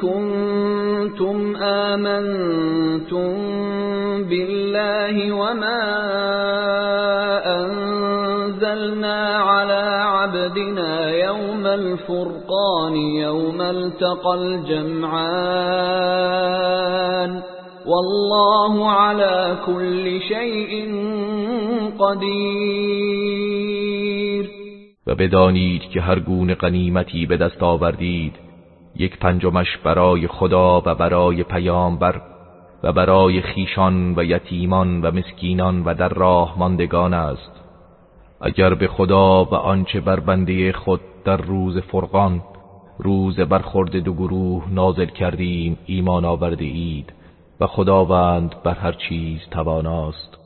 كنتم آمنتم بالله وما أنزلنا على عبدنا يوم الفرقان يوم التقى الجمعان والله على كل شيء قدیر و بدانید که هر گونه غنیمتی به دست آوردید. یک پنجمش برای خدا و برای پیامبر و برای خیشان و یتیمان و مسکینان و در راه ماندگان است. اگر به خدا و آنچه بر بنده خود در روز فرقان روز برخورد دو گروه نازل کردیم ایمان آورده اید و خداوند بر هر چیز تواناست.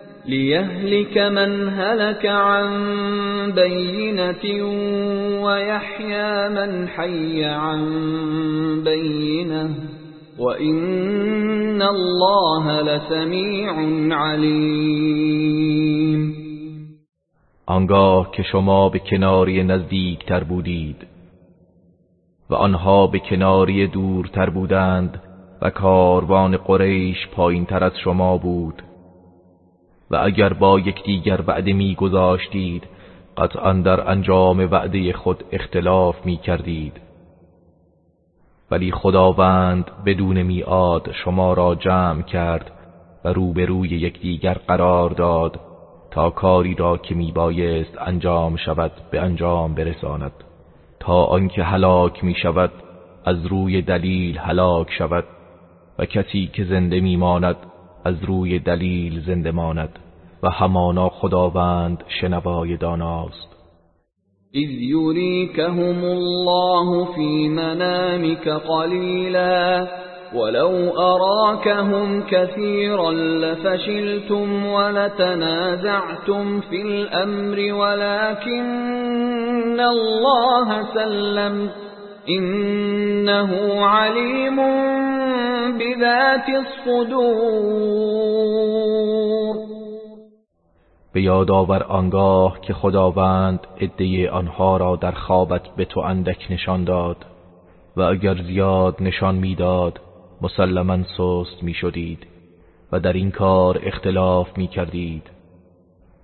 ليهلك من هلك عن بينة ويحيى من حي عن بينه وَإِنَّ الله لسمیع علیم آنگاه که شما به کناری نزدیک تر بودید و آنها به کناری دورتر بودند و کاروان قریش پایین تر از شما بود. و اگر با یکدیگر وعده می گذاشتید قطعا در انجام وعده خود اختلاف می کردید ولی خداوند بدون میعاد شما را جمع کرد و روبروی یکدیگر قرار داد تا کاری را که میبایست انجام شود به انجام برساند. تا آنکه هلاک می شود از روی دلیل هلاک شود و کسی که زنده میماند از روی دلیل زنده ماند و همانا خداوند شنوای داناست. إذ يريكهم الله في منامك قليلا ولو أراكهم كثيرا لفشلتم ولتنازعتم في الأمر ولكن الله سلم إنه عليم بذات الصدور. به یاد آور آنگاه که خداوند عده آنها را در خوابت به تو اندک نشان داد و اگر زیاد نشان می‌داد مسلما سست می شدید و در این کار اختلاف می کردید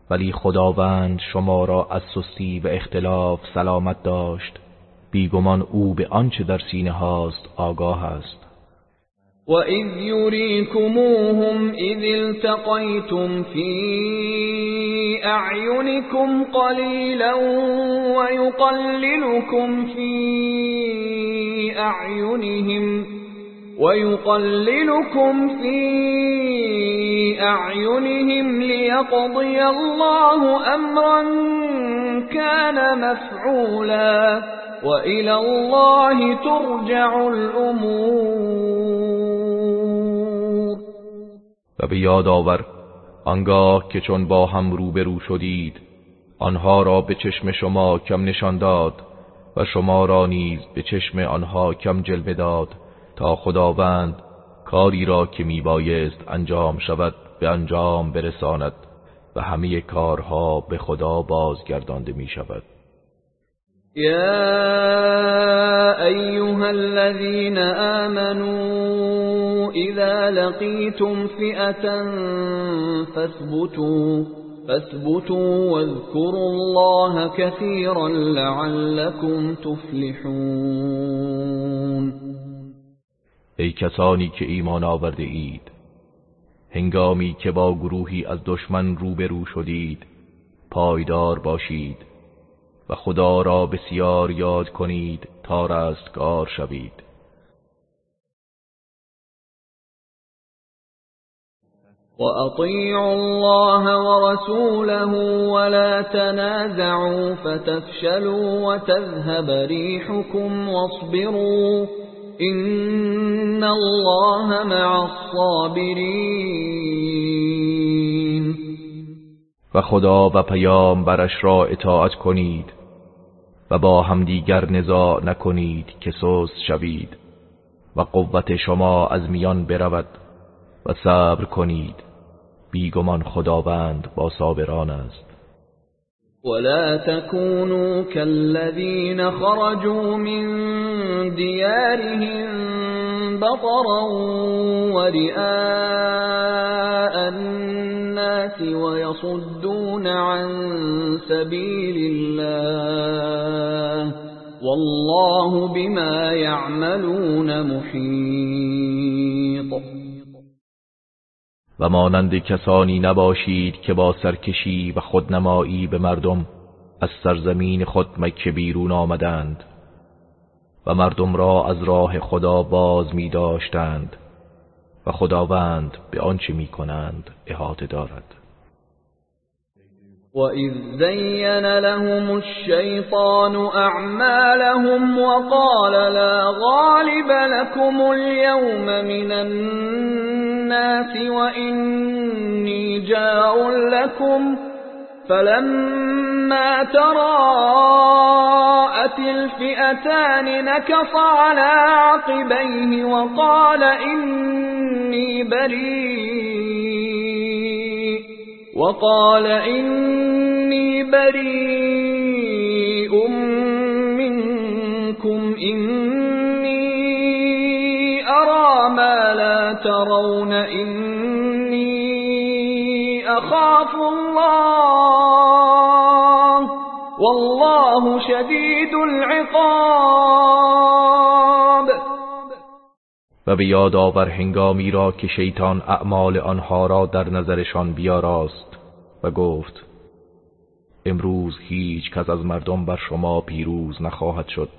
ولی خداوند شما را از سستی و اختلاف سلامت داشت. بیگمان أو به آنچه در سینه هاست آگاه است. و اذ یریکموهم اذ التقیتم فی اعینکم قلیلا و یقللکم فی اعینهم ويقللكم في أعينهم ليقضي الله أمرا كان مفعولا وَإِلَى اللَّهِ تُرْجَعُ الْأُمُورُ. و به یاد آور آنگاه که چون با هم روبرو شدید آنها را به چشم شما کم نشان داد و شما را نیز به چشم آنها کم جلوه داد تا خداوند کاری را که میبایست انجام شود به انجام برساند و همه کارها به خدا بازگردانده می شود یا ایها الذين آمنوا اذا لقيتم فئه فاثبتوا فاثبتوا واذكروا الله كثيرا لعلكم تفلحون. ای کسانی که ایمان آورده اید هنگامی که با گروهی از دشمن روبرو شدید پایدار باشید. و خدا را بسیار یاد کنید تا رستگار شوید. وأطيعوا الله ورسوله ولا تنازعوا فتفشلوا وتذهب ريحكم واصبروا إن الله مع الصابرين. و خدا و برش را اطاعت کنید. و با همدیگر نزاع نکنید که سوز شوید و قوت شما از میان برود و صبر کنید. بیگمان خداوند با صابران است. ولا تكونوا كالذين خرجوا من ديارهم بطرا ورئاء الناس ويصدون عن سبيل الله والله بما يعملون محيط. و مانند کسانی نباشید که با سرکشی و خودنمایی به مردم از سرزمین خود مکه بیرون آمدند و مردم را از راه خدا باز می داشتند و خداوند به آنچه می کنند احاطه دارد. وَإِذْ زَيَّنَ لَهُمُ الشَّيْطَانُ أَعْمَالَهُمْ وَقَالَ لَا غَالِبَ لَكُمُ الْيَوْمَ مِنَ النَّاسِ وَإِنِّي جَارٌ لَكُمْ فَلَمَّا تَرَاءَتِ الْفِئَتَانِ نَكَصَ عَلَى عَقِبَيْهِ وَقَالَ إِنِّي بَرِيءٌ وَقَالَ إِنِّي بَرِيءٌ مِنْكُمْ إِنِّي أَرَى مَا لَا تَرَوْنَ إِنِّي أَخَافُ اللَّهَ. وَاللَّهُ شَدِيدُ الْعِقَابِ. و به یاد آور هنگامی را که شیطان اعمال آنها را در نظرشان بیاراست و گفت امروز هیچ کس از مردم بر شما پیروز نخواهد شد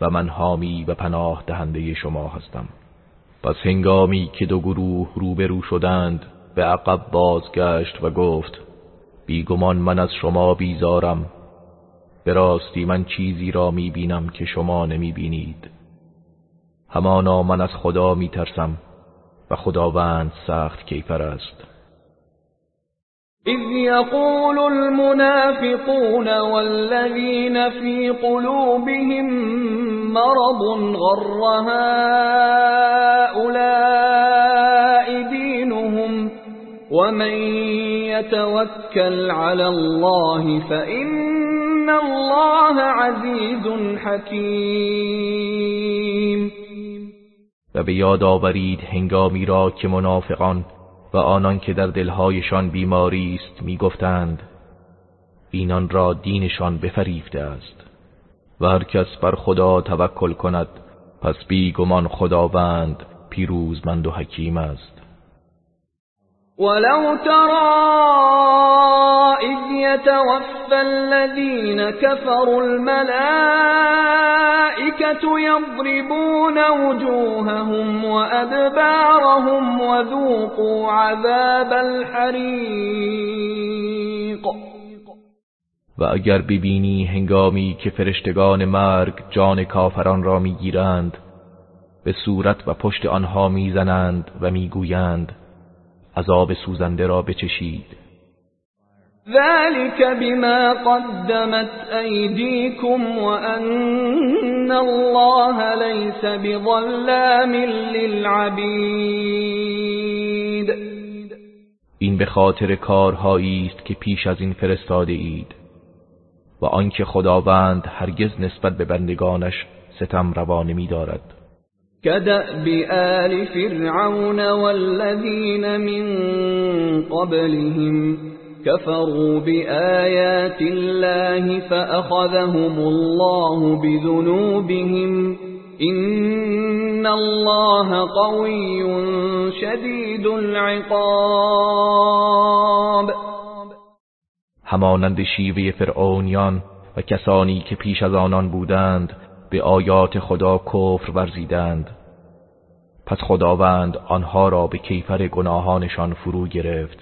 و من حامی و پناه دهنده شما هستم. پس هنگامی که دو گروه روبرو شدند به عقب بازگشت و گفت بیگمان من از شما بیزارم. به راستی من چیزی را می‌بینم که شما نمی‌بینید. همانا من از خدا میترسم و خداوند سخت کیفر است. إذ يقول المنافقون والذين في قلوبهم مرض غر هؤلاء ومن يتوكل على الله فإن الله عزيز حكيم. و به یاد آورید هنگامی را که منافقان و آنان که در دلهایشان بیماری است می‌گفتند اینان را دینشان بفریفته است. و هر کس بر خدا توکل کند پس بیگمان خداوند پیروزمند و حکیم است. ولو ترى إذ يتوفى الذين كفروا الملائكة يضربون وجوههم وأدبارهم وذوقوا عذاب الحريق. و اگر ببینی هنگامی که فرشتگان مرگ جان کافران را می‌گیرند به صورت و پشت آنها می‌زنند و می‌گویند عذاب سوزنده را بچشید. ذلك بما قدمت أيديكم وأن الله ليس بظلام للعبید این به خاطر کارهایی است که پیش از این فرستاده اید و آنکه خداوند هرگز نسبت به بندگانش ستم روا نمی دارد كدأب آل فرعون والذين من قبلهم كفروا بآيات الله فأخذهم الله بذنوبهم إن الله قوي شدید العقاب. همانند شیوه فرعونیان و کسانی که پیش از آنان بودند به آیات خدا کفر ورزیدند. پس خداوند آنها را به کیفر گناهانشان فرو گرفت.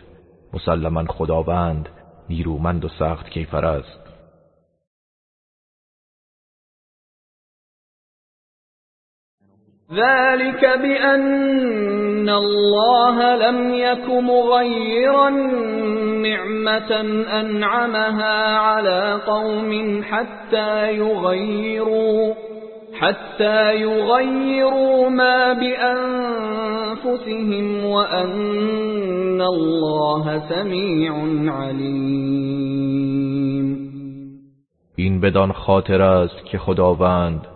مسلما خداوند نیرومند و سخت کیفر است. ذلك بأن الله لم يك مغيرا نعمة أنعمها على قوم حتى يغيروا حتى يغيروا ما بأنفسهم وأن الله سميع عليم. این بدان خاطر است که خداوند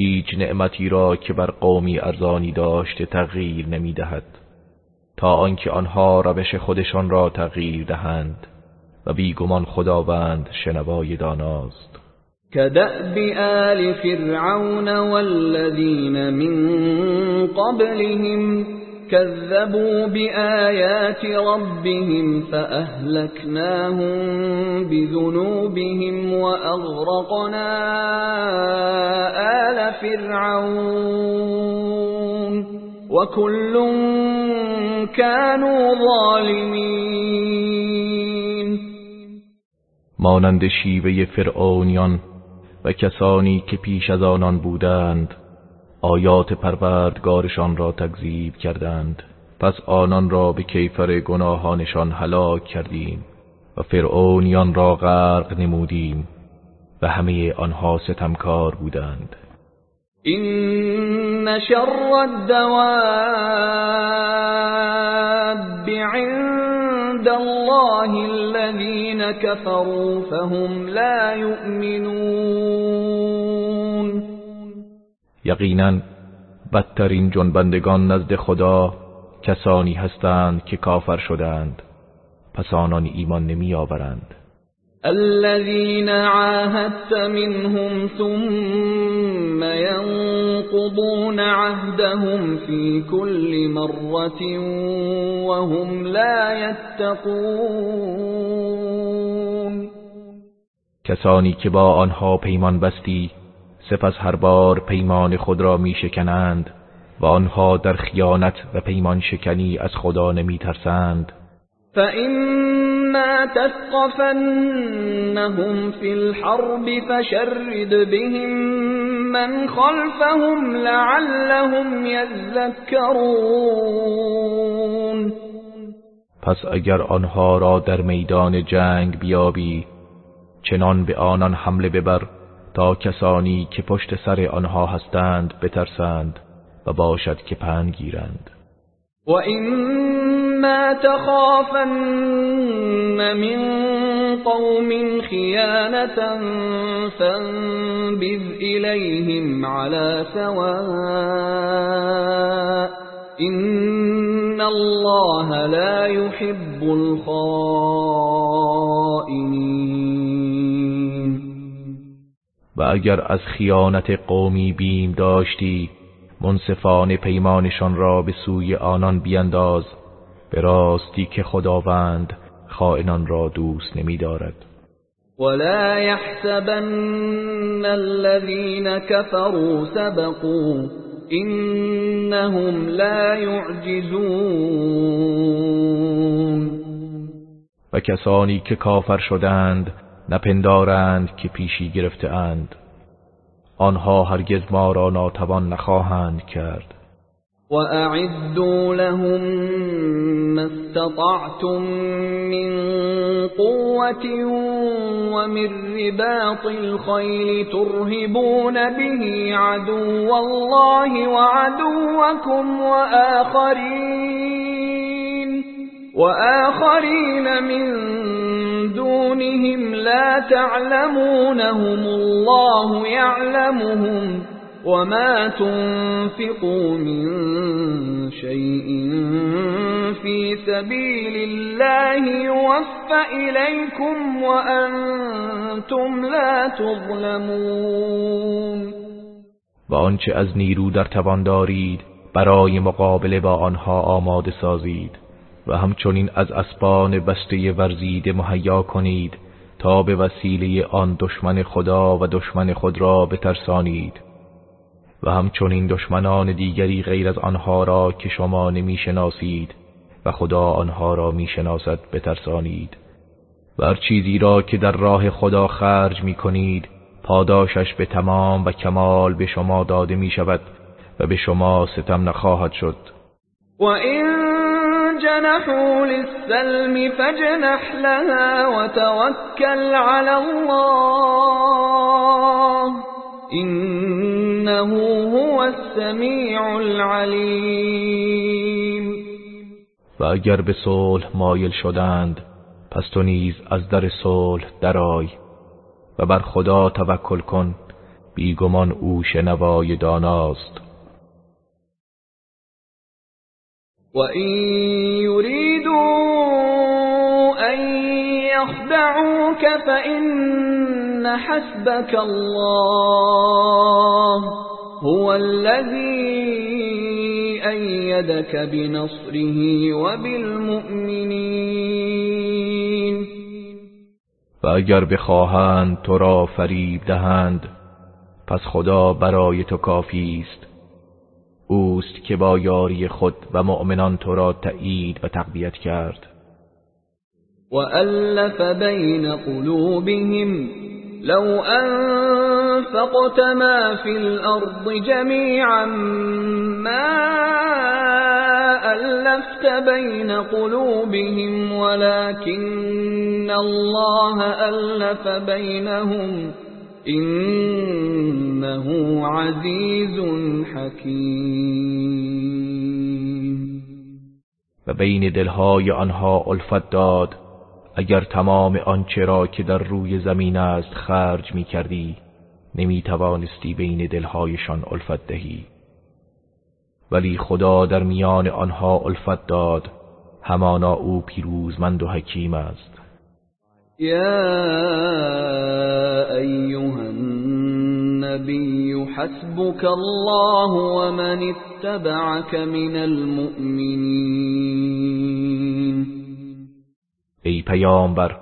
هیچ نعمتی را که بر قومی ارزانی داشته تغییر نمی دهد تا آنکه آنها روش خودشان را تغییر دهند و بیگمان خداوند شنوای داناست. كدأب آل فرعون والذين من قبلهم كذبوا بآيات ربهم فأهلكناهم بذنوبهم وأغرقنا آل فرعون وكل كانوا ظالمين. مانند شیوه فرعونیان و کسانی که پیش از آنان بودند آیات پروردگارشان را تکذیب کردند. پس آنان را به کیفر گناهانشان هلاک کردیم و فرعونیان را غرق نمودیم و همه آنها ستمکار بودند. این شر الدواب عند الله الذين كفروا فهم لا يؤمنون. یقینا بدترین جنبندگان نزد خدا کسانی هستند که کافر شدند پس آنان ایمان نمی آورند الذين عاهدت منهم ثم ينقضون عهدهم في كل مرة وهم لا يتقون. کسانی که با آنها پیمان بستی سپس هر بار پیمان خود را می شکنند و آنها در خیانت و پیمان شکنی از خدا نمی ترسند فإما تثقفنهم في الحرب فشرد بهم من خلفهم لعلهم يذكرون. پس اگر آنها را در میدان جنگ بیابی چنان به آنان حمله ببر تا کسانی که پشت سر آنها هستند بترسند و باشد که پند گیرند. و ما تخافن من قوم خیانتا فانبذ إليهم على سواء إن الله لا يحب الخائنين و اگر از خیانت قومی بیم داشتی منصفان پیمانشان را به سوی آنان بینداز به راستی که خداوند خائنان را دوست نمی دارد ولا يحسبن الذين كفروا سبقوا انهم لا يعجزون. و کسانی که کافر شدند نپندارند که پیشی گرفته اند. آنها هرگز ما را ناتوان نخواهند کرد. وأعدوا لهم ما استطعتم من قوة ومن رباط الخيل ترهبون به عدو الله وعدوكم وآخرين. وآخرين من دونهم لا تعلمونهم الله يعلمهم وما تنفقوا من شيء في سبيل الله يوفى إليكم وأنتم لا تظلمون. و آنچه از نیرو در توان دارید برای مقابله با آنها آماده سازید. و همچنین از اسبان بسته ورزید مهیا کنید تا به وسیله آن دشمن خدا و دشمن خود را بترسانید. و همچنین دشمنان دیگری غیر از آنها را که شما نمی‌شناسید و خدا آنها را می‌شناسد بترسانید. و هر چیزی را که در راه خدا خرج می کنید پاداشش به تمام و کمال به شما داده می شود و به شما ستم نخواهد شد. و این جنحوا للسلم فجنح لها وتوکل علی الله انه هو السمیع العلیم و اگر به صلح مایل شدند پس تو نیز از در صلح درای و بر خدا توکل کن بیگمان او شنوای داناست. و این یریدوا ان یخدعوک فإن حسبك الله هو الذي أيدك بنصره وبالمؤمنين و اگر بخواهند تو را فریب دهند پس خدا برای تو کافی است. اوست که با یاری خود و مؤمنان تو را تأیید و تقویت کرد. وألف بين قلوبهم لو أنفقت ما في الأرض جميعا ما ألفت بين قلوبهم ولكن الله ألف بينهم إنه عزيز حكيم. و بین دلهای آنها الفت داد اگر تمام آنچه را که در روی زمین است خرج می کردی نمی توانستی بین دلهایشان الفت دهی. ولی خدا در میان آنها الفت داد همانا او پیروزمند و حکیم است. یا ایها النبی حسبك الله ومن اتبعك من المؤمنین ای پیامبر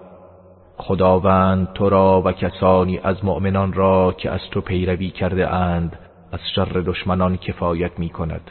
خداوند تو را و کسانی از مؤمنان را که از تو پیروی کرده اند از شر دشمنان کفایت می کند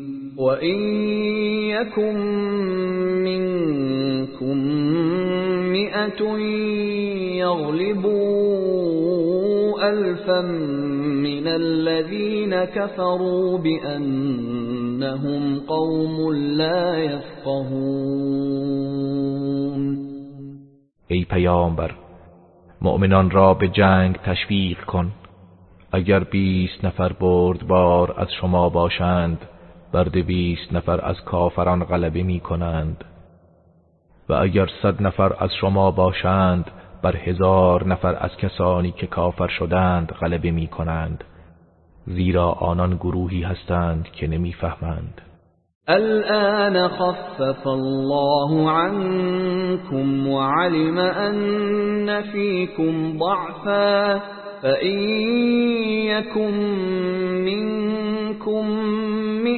وإن يكن منكم مئة يغلبوا ألفا من الذين كفروا بأنهم قوم لا يفقهون. ای پیامبر مؤمنان را به جنگ تشویق کن. اگر بیست نفر بردبار از شما باشند بر دویست نفر از کافران غلبه می کنند. و اگر صد نفر از شما باشند بر هزار نفر از کسانی که کافر شدند غلبه می کنند. زیرا آنان گروهی هستند که نمی‌فهمند. الآن خفف الله عنكم وعلم أن فيكم ضعفا فإن يكن منكم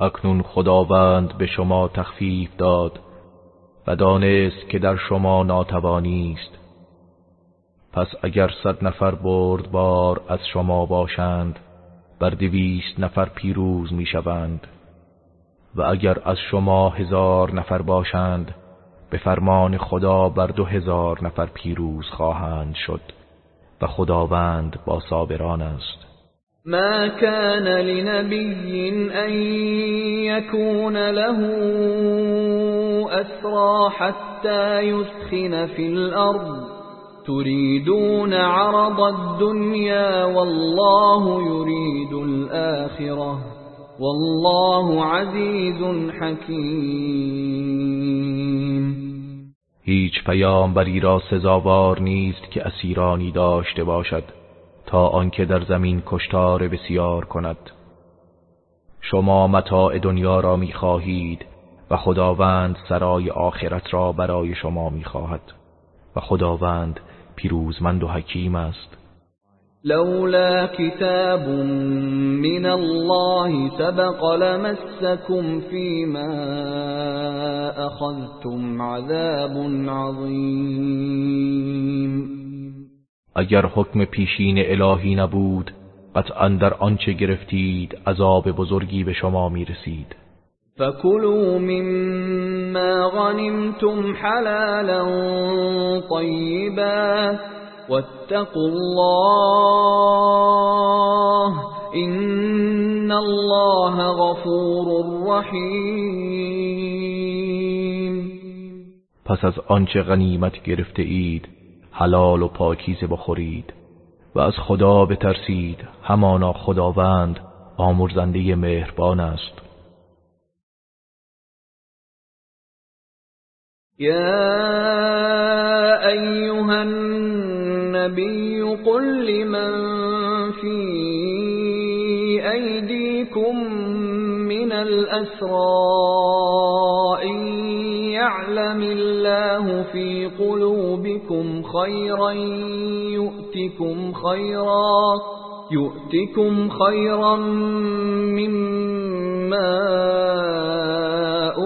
اکنون خداوند به شما تخفیف داد و دانست که در شما ناتوانی است. پس اگر صد نفر بار از شما باشند بر دویست نفر پیروز می‌شوند. و اگر از شما هزار نفر باشند به فرمان خدا بر دو هزار نفر پیروز خواهند شد و خداوند با صابران است. ما كان لنبي ان يكون له اسرا حتى يسخن في الارض تريدون عرض الدنيا والله يريد الآخرة. والله عزيز حكيم. هیچ پیامبری را سزاوار نیست که اسیرانی داشته باشد. تا آنکه در زمین کشتار بسیار کند. شما متاع دنیا را می‌خواهید و خداوند سرای آخرت را برای شما می‌خواهد و خداوند پیروزمند و حکیم است. لولا كتاب من الله سبق لمسكم فيما اخذتم عذاب عظیم. اگر حکم پیشین الهی نبود قطعا در آنچه گرفتید عذاب بزرگی به شما می رسید فكلوا مما غنمتم حلالا طيبا واتقوا الله ان الله غفور رحیم. پس از آنچه غنیمت گرفته اید حلال و پاکیزه بخورید و از خدا بترسید همانا خداوند آمرزنده مهربان است. يا أيها النبي قل لمن في أيديكم من إن يعلم الله في قلوبكم خيرا يؤتكم خيرا يؤتكم خيرا مما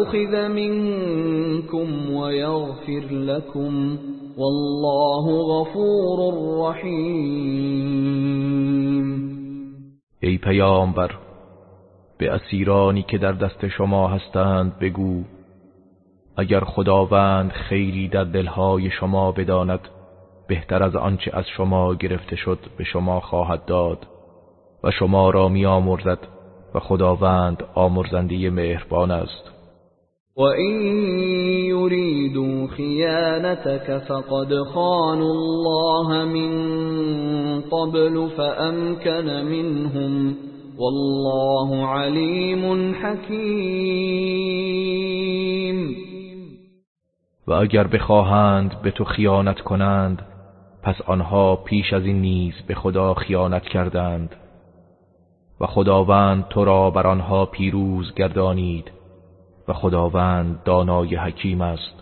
أخذ منكم ويغفر لكم. والله غفور رحیم ای پیامبر به اسیرانی که در دست شما هستند بگو اگر خداوند خیلی در دلهای شما بداند بهتر از آنچه از شما گرفته شد به شما خواهد داد و شما را می آمرزد و خداوند آمرزنده مهربان است. وَإِن يُرِيدُوا خِيَانَتَكَ فَقَدْ خَانُوا اللَّهَ مِن قَبْلُ فَأَمْكَنَ مِنْهُمْ وَاللَّهُ عَلِيمٌ حَكِيمٌ. و اگر بخواهند به تو خیانت کنند پس آنها پیش از این نیز به خدا خیانت کردند. و خداوند تو را بر آنها پیروز گردانید و خداوند دانای حکیم است.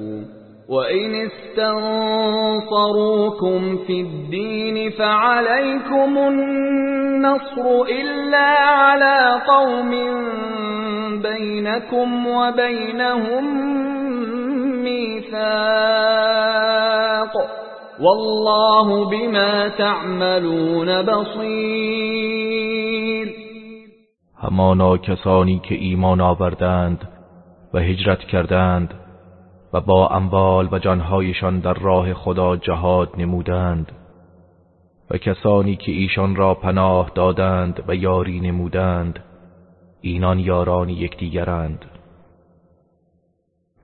وإن استنصروكم في الدين فعليكم النصر إلا على قوم بينكم وبينهم ميثاق والله بما تعملون بصير همانا کسانی که ایمان آوردند و هجرت کردند و با اموال و جانهایشان در راه خدا جهاد نمودند و کسانی که ایشان را پناه دادند و یاری نمودند اینان یاران یکدیگرند.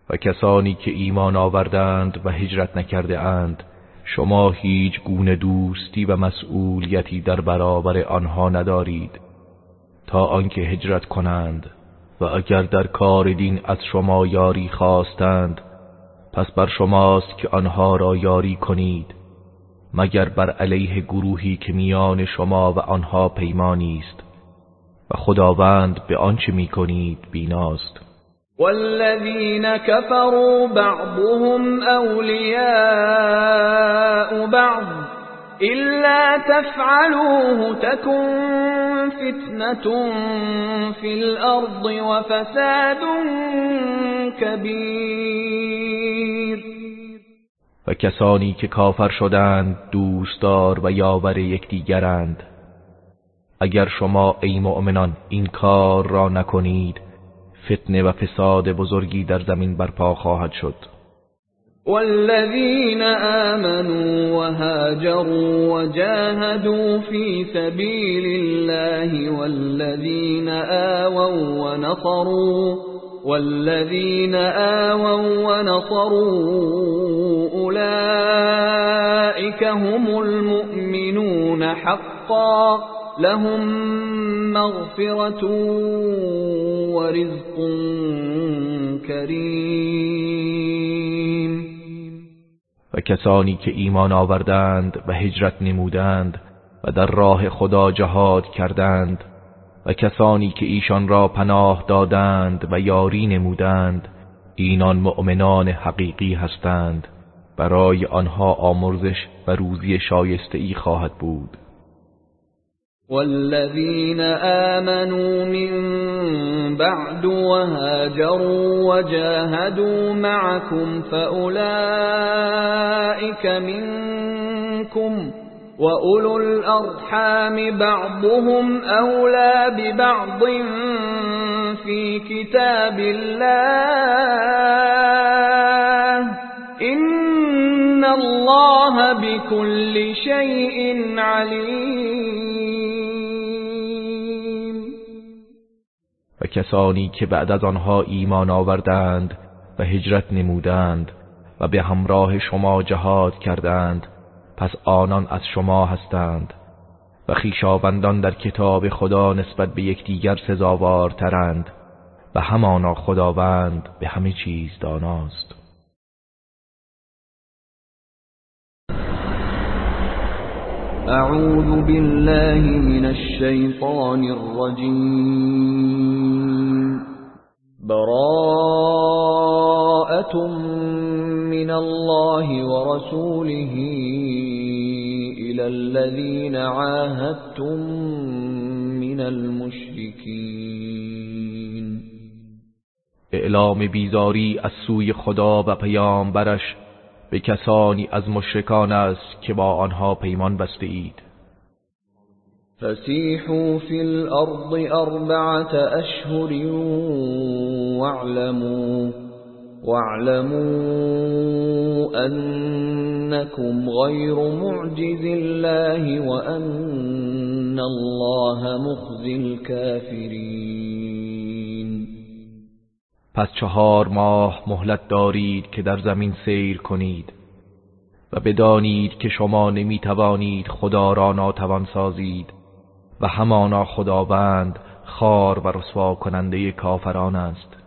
و کسانی که ایمان آوردند و هجرت نکرده اند شما هیچ گونه دوستی و مسئولیتی در برابر آنها ندارید تا آنکه هجرت کنند و اگر در کار دین از شما یاری خواستند پس بر شماست که آنها را یاری کنید مگر بر علیه گروهی که میان شما و آنها پیمانی است. و خداوند به آنچه می‌کنید بیناست. والذین كفروا بعضهم اولیاء بعض إلا تفعلوه تكن فتنة في الأرض وفساد كبير و کسانی که کافر شدند دوستدار و یاور یکدیگرند. اگر شما ای مؤمنان این کار را نکنید فتنه و فساد بزرگی در زمین برپا خواهد شد. والذين آمنوا وهاجروا وجاهدوا في سبيل الله والذين آووا ونصروا والذين آووا ونصروا أولئك هم المؤمنون حقا لهم مغفرة ورزق كريم. و کسانی که ایمان آوردند و هجرت نمودند و در راه خدا جهاد کردند و کسانی که ایشان را پناه دادند و یاری نمودند اینان مؤمنان حقیقی هستند. برای آنها آمرزش و روزی شایسته ای خواهد بود. والذين آمنوا من بعد وهاجروا وجاهدوا معكم فأولئك منكم وأولو الأرحام بعضهم أولى ببعض في كتاب الله إن الله بكل شيء عليم و کسانی که بعد از آنها ایمان آوردند و هجرت نمودند و به همراه شما جهاد کردند پس آنان از شما هستند و خیشاوندان در کتاب خدا نسبت به یکدیگر سزاوارترند و همانا خداوند به همه چیز داناست. أعوذ بالله من الشيطان الرجيم براءة من الله ورسوله إلى الذين عاهدتم من المشركين. اعلام بیزاری از سوی خدا و پیامبرش به کسانی از مشرکان است که با آنها پیمان بسته اید فسیحوا فی الارض اربعة اشهر واعلموا واعلموا انكم غير معجز الله وان الله مخزي الكافرين. پس چهار ماه مهلت دارید که در زمین سیر کنید و بدانید که شما نمی توانید خدا را ناتوان سازید و همانا خداوند خار و رسوا کننده کافران است.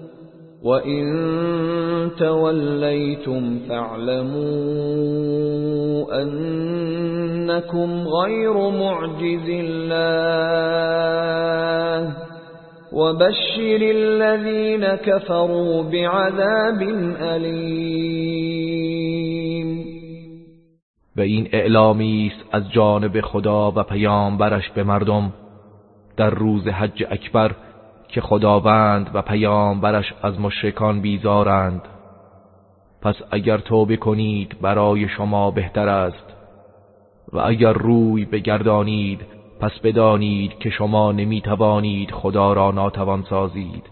وَإِن تَوَلَّيْتُمْ فَاعْلَمُوا أَنَّكُمْ غَيْرُ مُعْجِزِ اللَّهِ وبشر الذين كفروا بعذاب علیم و این اعلامی است از جانب خدا و پیامبرش به مردم. در روز حج اکبر که خداوند و پیامبرش از مشرکان بیزارند. پس اگر توبه کنید برای شما بهتر است. و اگر روی بگردانید پس بدانید که شما نمی توانید خدا را ناتوان سازید.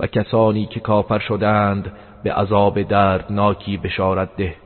و کسانی که کافر شدند به عذاب دردناکی بشارت ده.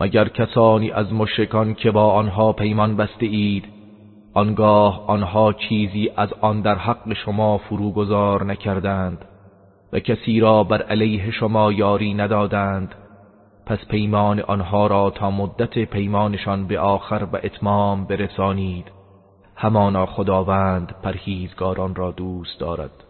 مگر کسانی از مشرکان که با آنها پیمان بسته اید آنگاه آنها چیزی از آن در حق شما فروگذار نکردند و کسی را بر علیه شما یاری ندادند پس پیمان آنها را تا مدت پیمانشان به آخر و اتمام برسانید. همانا خداوند پرهیزگاران را دوست دارد.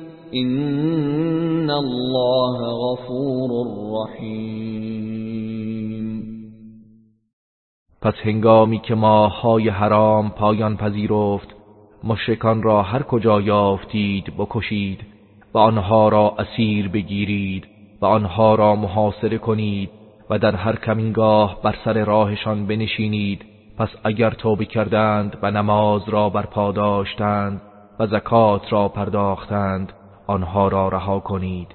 این الله غفور رحیم پس هنگامی که ماهای حرام پایان پذیرفت مشرکان را هر کجا یافتید بکشید و آنها را اسیر بگیرید و آنها را محاصره کنید و در هر کمینگاه بر سر راهشان بنشینید. پس اگر توبه کردند و نماز را برپا داشتند و زکات را پرداختند آنها را رها کنید.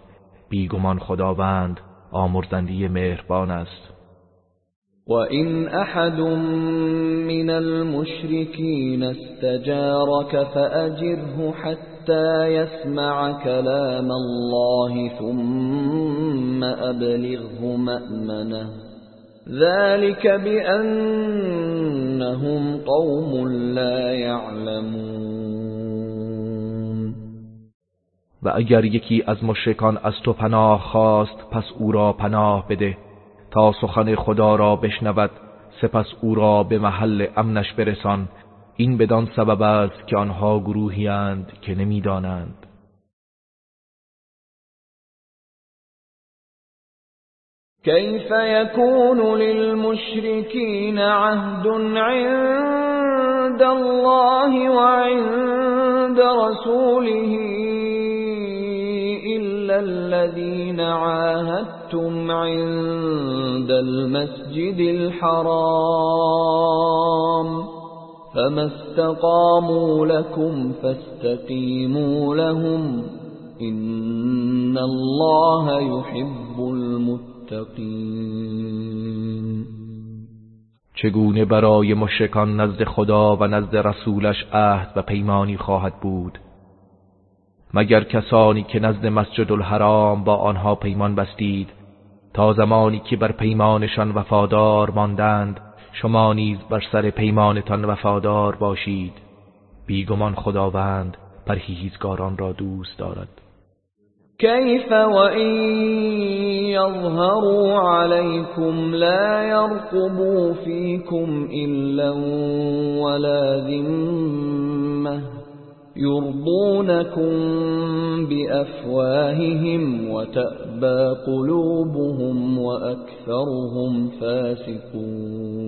بیگمان خداوند آمرزندی مهربان است. وَإِنْ أَحَدٌ مِّنَ الْمُشْرِكِينَ اسْتَجَارَكَ فَأَجِرْهُ حَتَّى يَسْمَعَ كَلَامَ اللَّهِ ثُمَّ أَبْلِغْهُ مَأْمَنَهُ. ذَلِكَ بِأَنَّهُمْ قَوْمٌ لَّا يَعْلَمُونَ و اگر یکی از مشرکان از تو پناه خواست پس او را پناه بده. تا سخن خدا را بشنود سپس او را به محل امنش برسان. این بدان سبب است که آنها گروهی اند که نمی‌دانند. كيف يكون للمشركين عهد عند الله وعند رسوله؟ الذين عاهدتم عند المسجد الحرام فما استقاموا لكم فاستقيموا لهم إن الله يحب المتقين. چگونه برای مشرکان نزد خدا و نزد رسولش عهد و پیمانی خواهد بود؟ مگر کسانی که نزد مسجد الحرام با آنها پیمان بستید. تا زمانی که بر پیمانشان وفادار ماندند شما نیز بر سر پیمانتان وفادار باشید. بیگمان خداوند پرهیزگاران را دوست دارد. كيف وإن يظهروا عليكم لا يرقبوا فيكم إلا ولا ذمه. يرضونكم بأفواههم وتأبى قلوبهم وأكثرهم فاسقون.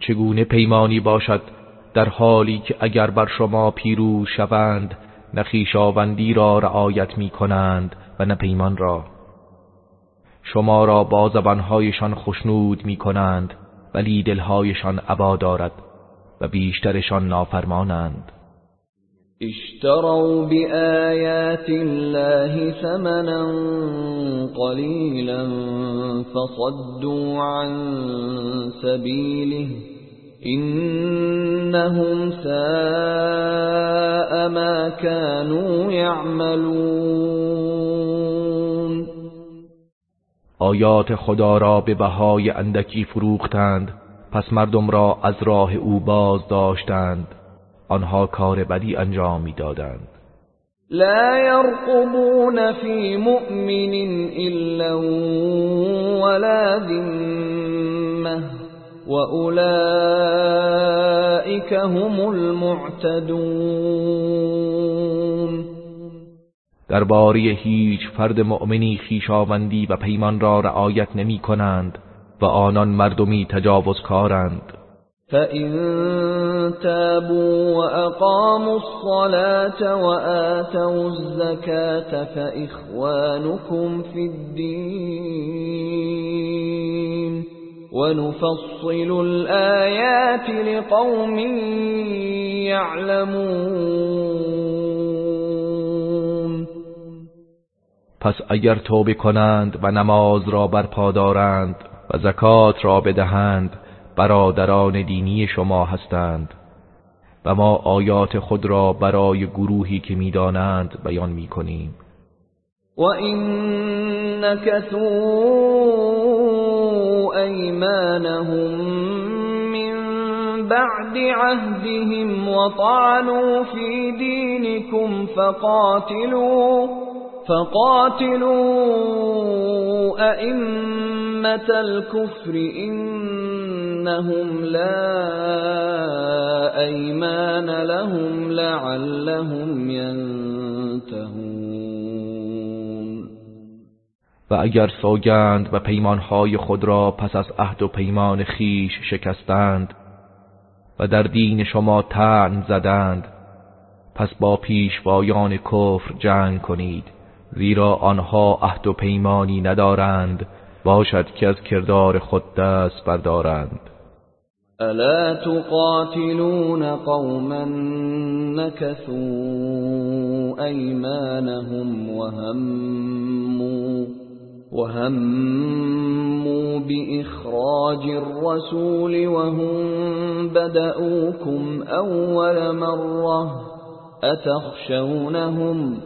چگونه پیمانی باشد در حالی که اگر بر شما پیرو شوند نخیشاوندی را رعایت می کنند و نه پیمان را. شما را با زبانهایشان خشنود می کنند ولی دلهایشان عبا دارد. و بیشترشان نافرمانند. اشتروا بآيات الله ثمنا قليلا فصدوا عن سبيله. إنهم ساء ما كانوا يعملون. آیات خدا را به بهای اندکی فروختند. پس مردم را از راه او باز داشتند. آنها کار بدی انجام می‌دادند. لا يرقبون في مؤمن الا ولا ذمه واولئك هم المعتدون. درباره هیچ فرد مؤمنی خیشاوندی و پیمان را رعایت نمی کنند. و آنان مردمی تجاوزکارند. فَإِن تَابُوا وَأَقَامُوا الصَّلَاةَ وَآتَوُا الزَّكَاةَ فَإِخْوَانُكُمْ فِي الدِّينِ وَنُفَصِّلُ الْآيَاتِ لِقَوْمٍ يَعْلَمُونَ پس اگر توبه کنند و نماز را برپا دارند زکات را بدهند برادران دینی شما هستند. و ما آیات خود را برای گروهی که می‌دانند بیان می‌کنیم. و این نکثوا ایمانهم من بعد عهدهم وطعنوا في دينكم فقاتلوا. فقاتلوا أئمة الكفر إنهم لا أيمان لهم لعلهم ينتهون. و اگر سوگند و پیمانهای خود را پس از عهد و پیمان خیش شکستند و در دین شما تعن زدند پس با پیشوایان کفر جنگ کنید. زیرا آنها عهد و پیمانی ندارند باشد که از کردار خود دست بردارند. الا تقاتلون قوما نكثوا ايمانهم وهموا وهموا بإخراج الرسول وهم بدأوكم أول مرة أتخشونهم؟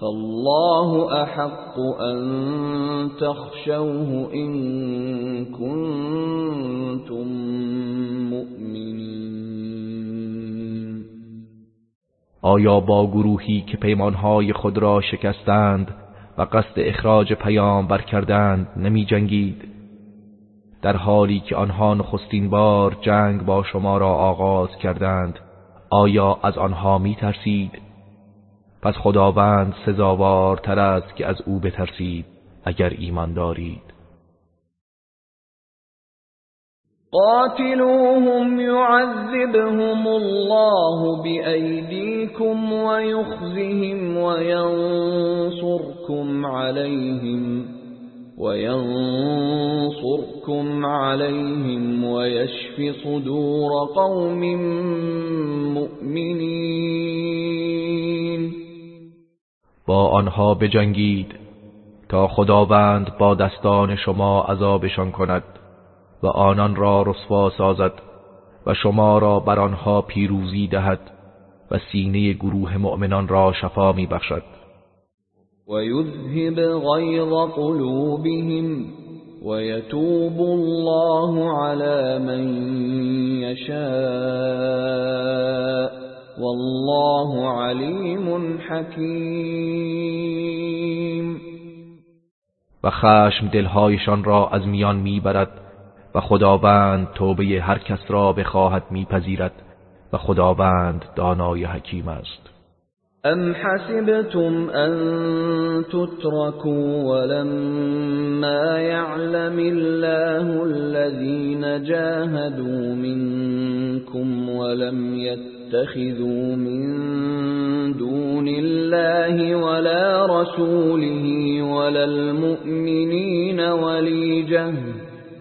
فالله احق ان تخشوه ان كنتم مؤمنین آیا با گروهی که پیمانهای خود را شکستند و قصد اخراج پیام بر کردند نمی جنگید در حالی که آنها نخستین بار جنگ با شما را آغاز کردند آیا از آنها می ترسید پس خداوند سزاوارتر است که از او بترسید اگر ایمان دارید. قاتلوهم يعذبهم الله بأيديكم ويخزهم وينصركم عليهم وينصركم عليهم ويشف صدور قوم مؤمنين با آنها بجنگید تا خداوند با دستان شما عذابشان کند و آنان را رسوا سازد و شما را بر آنها پیروزی دهد و سینه گروه مؤمنان را شفا می بخشد و یذهب غیظ قلوبهم و یتوب الله على من یشاء والله علیم حکیم و خشم دلهایشان را از میان می‌برد و خداوند توبه هر کس را بخواهد میپذیرد و خداوند دانای حکیم است. ام حسبتم ان تتركوا ولما يعلم الله الذين جاهدوا منكم ولم يتخذوا من دون الله ولا رسوله ولا المؤمنين وليجه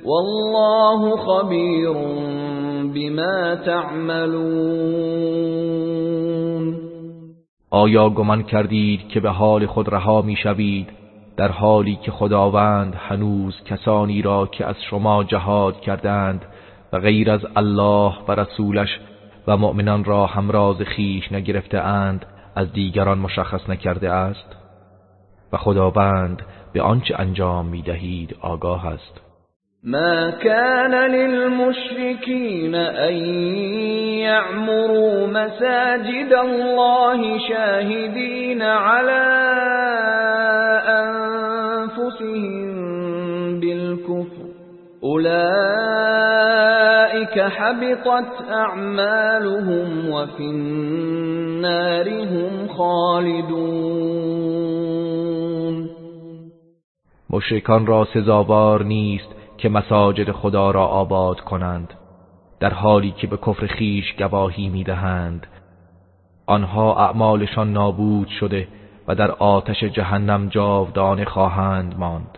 والله خبير بما تعملون. آیا گمان کردید که به حال خود رها می‌شوید در حالی که خداوند هنوز کسانی را که از شما جهاد کردند و غیر از الله و رسولش و مؤمنان را همراز خیش نگرفته اند از دیگران مشخص نکرده است؟ و خداوند به آنچه انجام می‌دهید آگاه است. ما كان للمشركين أن يعمروا مساجد الله شاهدين على أنفسهم بالكفر أولئك حبطت أعمالهم وفي النار هم خالدون. مشرکان را سزاوار نیست که مساجد خدا را آباد کنند در حالی که به کفر خیش گواهی می‌دهند. آنها اعمالشان نابود شده و در آتش جهنم جاودانه خواهند ماند.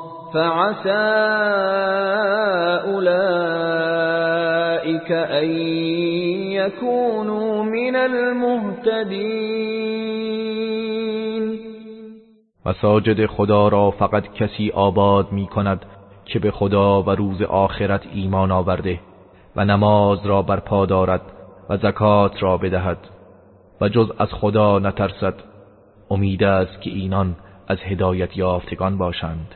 فعسى أولئك أن يكونوا من المهتدين. مساجد خدا را فقط کسی آباد می کند که به خدا و روز آخرت ایمان آورده و نماز را برپا دارد و زکات را بدهد و جز از خدا نترسد. امید است که اینان از هدایت یافتگان باشند.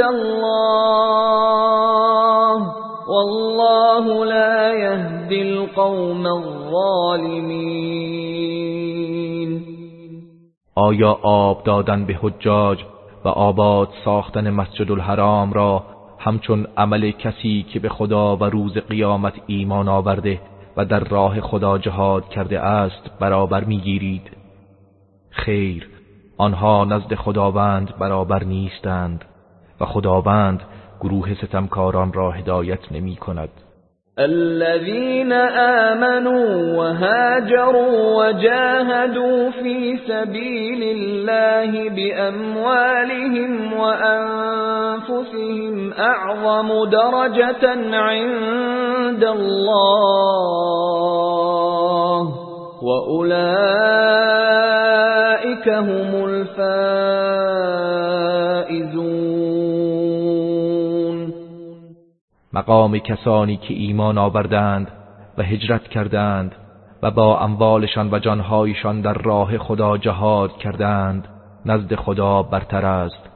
الله. والله لا يهدي القوم الظالمين. آیا آب دادن به حجاج و آباد ساختن مسجد الحرام را همچون عمل کسی که به خدا و روز قیامت ایمان آورده و در راه خدا جهاد کرده است برابر می‌گیرید؟ خیر آنها نزد خداوند برابر نیستند. و خداوند گروه ستمکاران را هدایت نمی کند الذين آمنوا وهاجروا وجاهدوا في سبيل الله بأموالهم وأنفسهم أعظم درجة عند الله وأولئك هم الفائزون مقام کسانی که ایمان آوردند و هجرت کردند و با اموالشان و جانهایشان در راه خدا جهاد کردند نزد خدا برتر است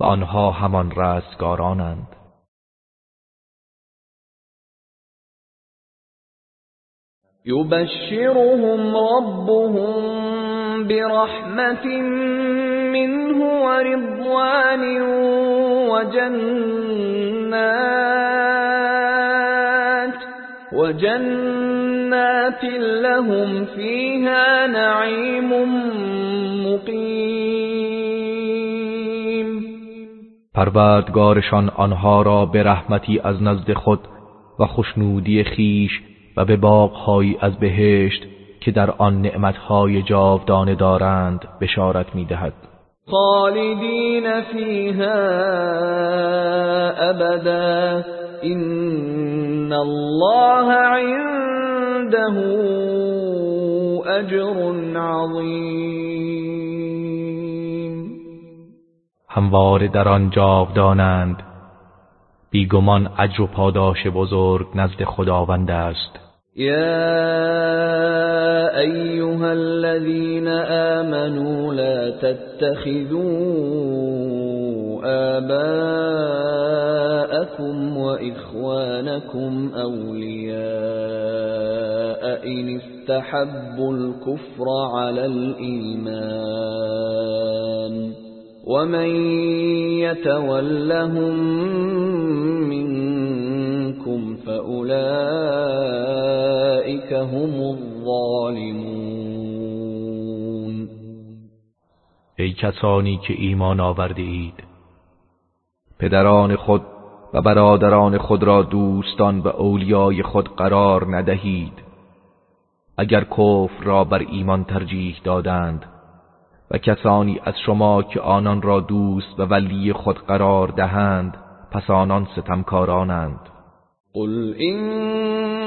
و آنها همان رستگارانند. يبشرهم ربهم برحمة منه ورضوان وجنات وجنات لهم فيها نعيم مقيم. پروردگارشان آنها را به رحمتی از نزد خود و خشنودی خیش و به باغهایی از بهشت که در آن نعمتهای جاودانه دارند بشارت می‌دهد. خالدین فیها ابدا. ان الله عنده اجر عظیم. همواره در آن جاودانند بیگمان اجر و پاداش بزرگ نزد خداوند است. يا أيها الذين آمنوا لا تتخذوا آباءكم وإخوانكم أولياء إن استحبوا الكفر على الإيمان. ومن يتولهم منكم فأولئك هم الظالمون ای کسانی که ایمان آورده اید پدران خود و برادران خود را دوستان و اولیای خود قرار ندهید. اگر کفر را بر ایمان ترجیح دادند و کسانی از شما که آنان را دوست و ولی خود قرار دهند پس آنان ستمکارانند. قل إن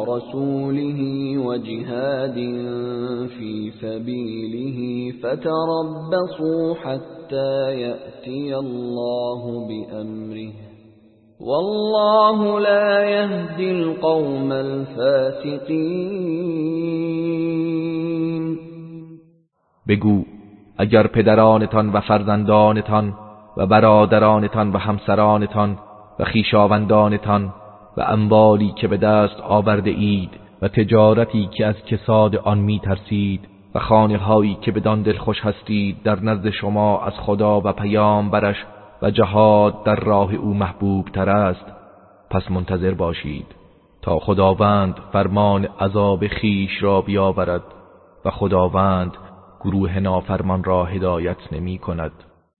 ورسوله وجهاد في سبيله فتربصوا حتى يأتي الله بأمره. والله لا يهدي القوم الفاسقين. بگو اگر پدرانتان و فرزندانتان و برادرانتان و همسرانتان و خیشاوندانتان و اموالی که به دست آورده اید و تجارتی که از کساد آن می ترسید و خانه هایی که بدان دل خوش هستید در نزد شما از خدا و پیام برش و جهاد در راه او محبوب تر است پس منتظر باشید تا خداوند فرمان عذاب خیش را بیاورد و خداوند گروه نافرمان را هدایت نمی کند.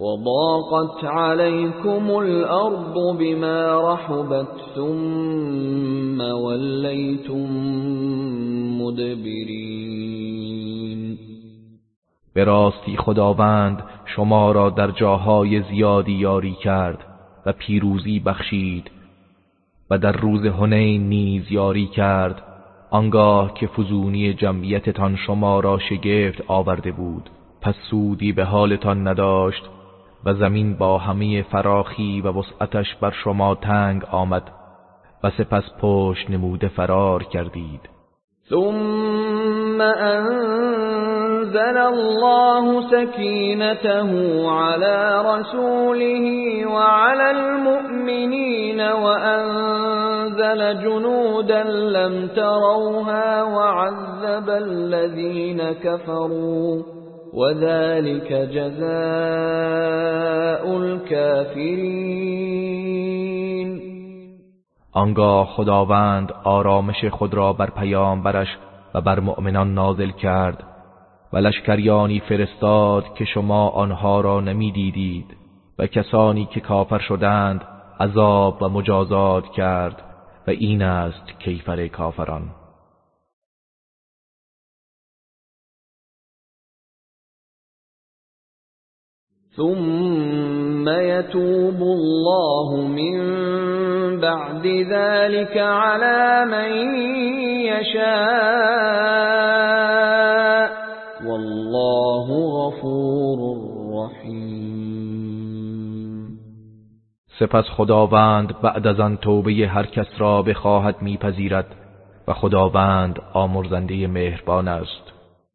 وضاقت عليكم الأرض بما رحبت ثم وليتم مدبرين. به راستی خداوند شما را در جاهای زیادی یاری کرد و پیروزی بخشید و در روز هنین نیز یاری کرد. آنگاه که فزونی جمعیتتان شما را شگفت آورده بود پس سودی به حالتان نداشت و زمین با همه فراخی و وسعتش بر شما تنگ آمد و سپس پشت نموده فرار کردید. ثم انزل الله سكينته على رسوله وعلى المؤمنين وأنزل جنودا لم تروها وعذب الذين كفروا وذلك جزاء الكافرين. آنگاه خداوند آرامش خود را بر پیامبرش و بر مؤمنان نازل کرد و لشکریانی فرستاد که شما آنها را نمی‌دیدید و کسانی که کافر شدند عذاب و مجازات کرد و این است کیفر کافران. ثم يتوب الله من بعد ذلك على من يشاء والله غفور رحیم سپس خداوند بعد از آن توبه هر کس را بخواهد میپذیرد و خداوند آمرزنده مهربان است.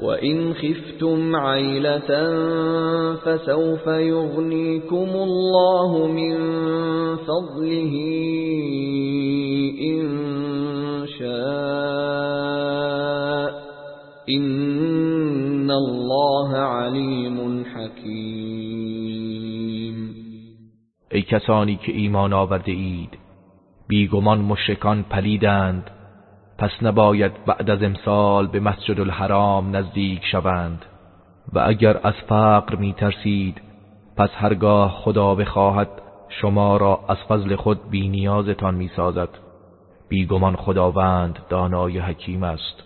وإن خفتم عيلة فسوف يغنيكم الله من فضله إن شاء این الله علیم حکیم ای کسانی که ایمان آورده اید بیگمان مشرکان پلیدند. پس نباید بعد از امسال به مسجد الحرام نزدیک شوند. و اگر از فقر می ترسید پس هرگاه خدا بخواهد شما را از فضل خود بی نیازتان می سازد بیگمان خداوند دانای حکیم است.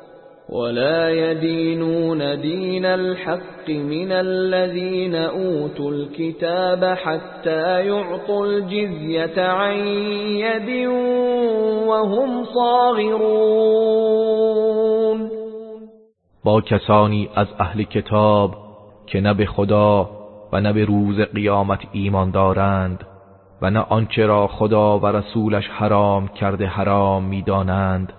ولا يدينون دين الحق من الذين أوتوا الكتاب حتى يعطوا الجزية عن يد وهم صاغرون با کسانی از اهل کتاب که نه به خدا و نه به روز قیامت ایمان دارند و نه آنچه را خدا و رسولش حرام کرده حرام می‌دانند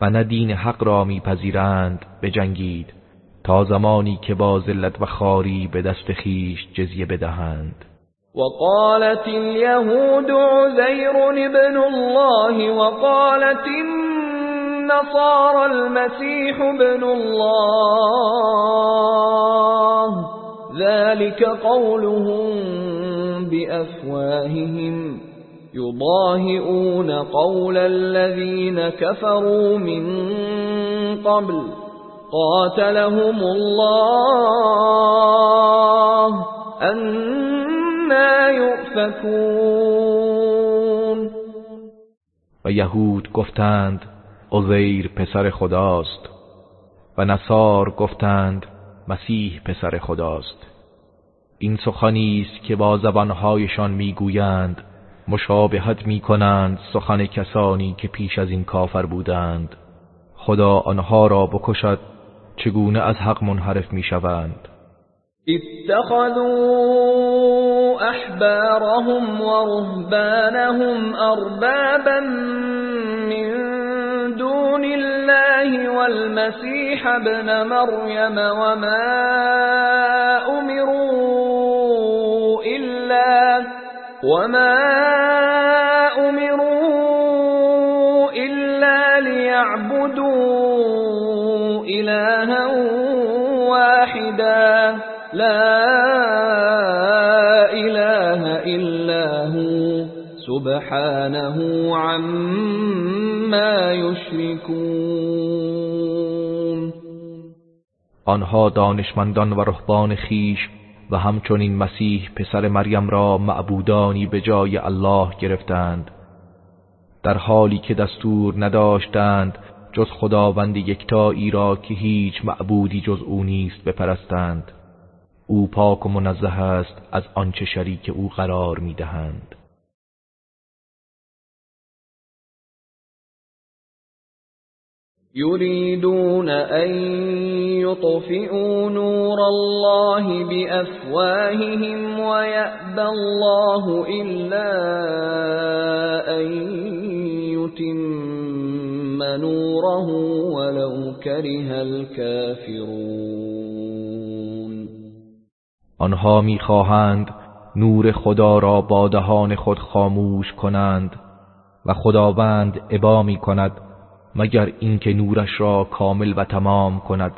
و نه دین حق را میپذیرند. بجنگید. تا زمانی که با ذلت و خاری به دست خیش جزیه بدهند. وقالت اليهود عزير ابن الله وقالت النصارى المسيح ابن الله. ذلك قولهم بأفواههم. يضاهئون قول الذين كفروا من قبل. قاتلهم الله. أنا يؤفكون. و یهود گفتند عزیر پسر خداست. و نصار گفتند مسیح پسر خداست. این سخنی است که با زبانهایشان می‌گویند. مشابهت می کنند سخن کسانی که پیش از این کافر بودند. خدا آنها را بکشد چگونه از حق منحرف می شوند اتخذوا احبارهم ورهبانهم اربابا من دون الله والمسيح ابن مريم وما امروا وما امروا الا ليعبدوا الها واحدا لا اله الا هو سبحانه عما يشركون. آنها دانشمندان و رهبان خیش و همچنین مسیح پسر مریم را معبودانی به جای الله گرفتند. در حالی که دستور نداشتند جز خداوند یکتایی را که هیچ معبودی جز او نیست بپرستند. او پاک و منزه است از آنچه شریک او قرار می‌دهند. يريدون أن يطفئوا نور الله بأفواههم ويأبى الله إلا أن يتم نوره ولو كره الكافرون. آنها میخواهند نور خدا را با دهان خود خاموش کنند و خداوند ابا می کند مگر اینکه نورش را کامل و تمام کند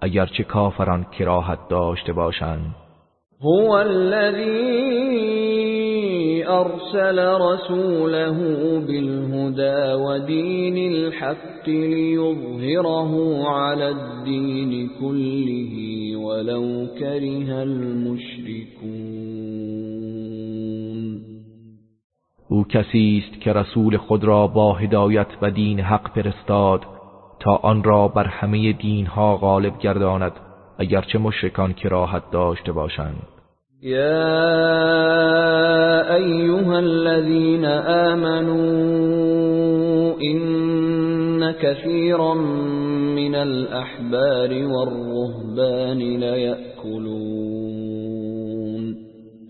اگرچه کافران کراهت داشته باشند. هو الذي ارسل رسوله بالهدى ودين الحق ليظهره على الدين كله ولو كره المشركون او کسی است که رسول خود را با هدایت و دین حق فرستاد تا آن را بر همه دینها غالب گرداند اگرچه مشرکان کراهت داشته باشند. يا أيها الذين آمنوا إن كثيرا من الأحبار والرهبان ليأكلون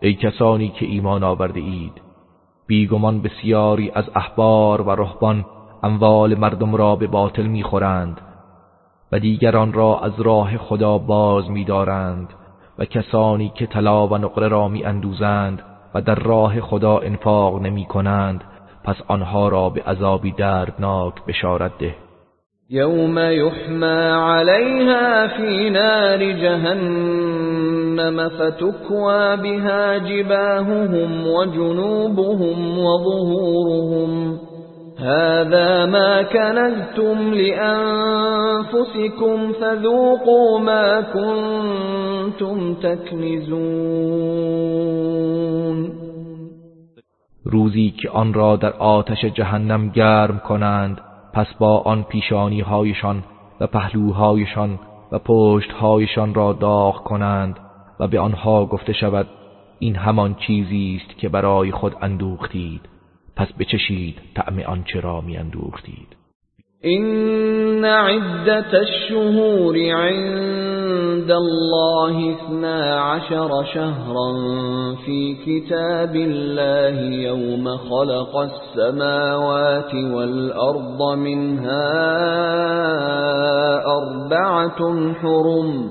ای کسانی که ایمان آورده اید بیگمان بسیاری از احبار و رهبان اموال مردم را به باطل می‌خورند و دیگران را از راه خدا باز می‌دارند و کسانی که طلا و نقره را میاندوزند و در راه خدا انفاق نمی کنند پس آنها را به عذابی دردناک بشارت ده. یوم یحما علیها فی نار جهنم. فتکوا بها جباههم وجنوبهم وظهورهم. هذا ما كنزتم لأنفسكم فذوقوا ما كنتم تكنزون. روزی که آن را در آتش جهنم گرم کنند پس با آن پیشانی هایشان و پهلوهایشان و پشتهایشان را داغ کنند. و به آنها گفته شود این همان چیزی است که برای خود اندوختید. پس بچشید طعم آنچه را میاندوختید. إن عدة الشهور عند الله اثنا عشر شهرا في كتاب الله يوم خلق السماوات والأرض منها أربعة حرم.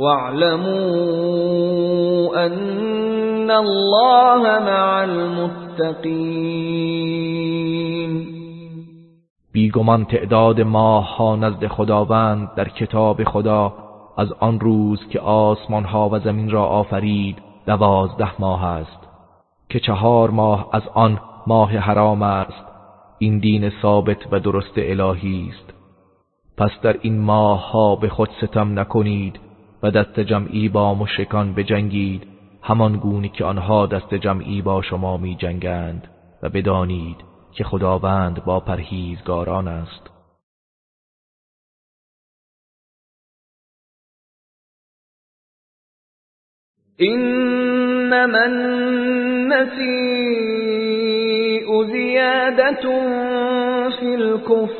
واعلموا أن الله مع المتقين. بیگمان تعداد ماه نزد خداوند در کتاب خدا از آن روز که آسمان ها و زمین را آفرید دوازده ماه است که چهار ماه از آن ماه حرام است. این دین ثابت و درست الهی است. پس در این ماه ها به خود ستم نکنید. و دست جمعی با مشرکان بجنگید همان گونه که آنها دست جمعی با شما می جنگند و بدانید که خداوند با پرهیزگاران است. إنما النسيء زيادة في الكفر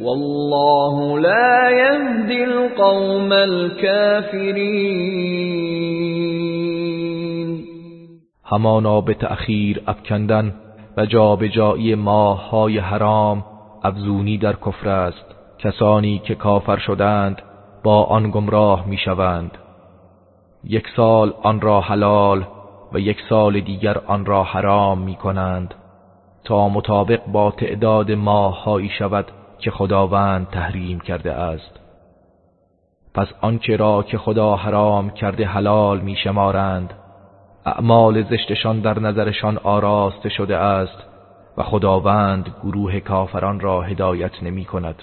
والله لا يهدي القوم الكافرين. همانا به تأخیر افکندن و جابجایی ماه های حرام افزونی در کفر است. کسانی که کافر شدند با آن گمراه می‌شوند. یک سال آن را حلال و یک سال دیگر آن را حرام می کنند تا مطابق با تعداد ماههایی شود که خداوند تحریم کرده است. پس آنچه را که خدا حرام کرده حلال می شمارند اعمال زشتشان در نظرشان آراسته شده است و خداوند گروه کافران را هدایت نمی کند.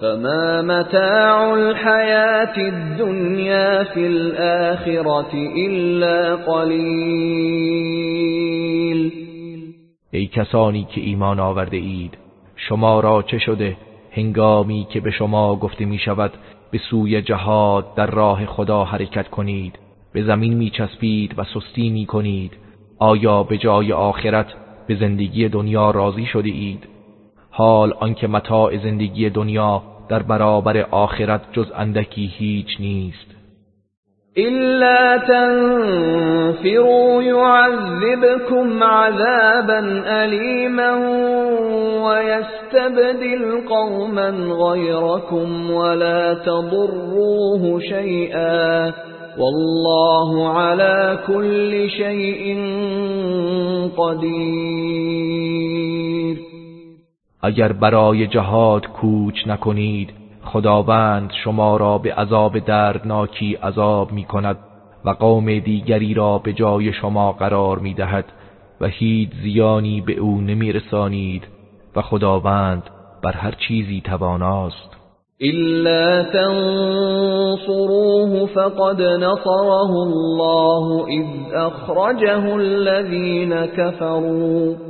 فما متاع الحياة الدنيا في الآخرة إلا قلیل ای کسانی که ایمان آورده اید شما را چه شده؟ هنگامی که به شما گفته می شود به سوی جهاد در راه خدا حرکت کنید. به زمین می چسبید و سستی می کنید آیا به جای آخرت به زندگی دنیا راضی شده اید؟ حال آنکه متاع زندگی دنیا در برابر آخرت جز اندکی هیچ نیست. إلا تنفروا يعذبكم عذابا أليما ويستبدل قوما غيركم ولا تضروه شيئا والله على كل شيء قدیر اگر برای جهاد کوچ نکنید خداوند شما را به عذاب دردناکی عذاب می کند و قوم دیگری را به جای شما قرار می دهد و هیچ زیانی به او نمی رسانید و خداوند بر هر چیزی تواناست. إلا تنصروه فقد نصره الله إذ أخرجه الذين كفروا.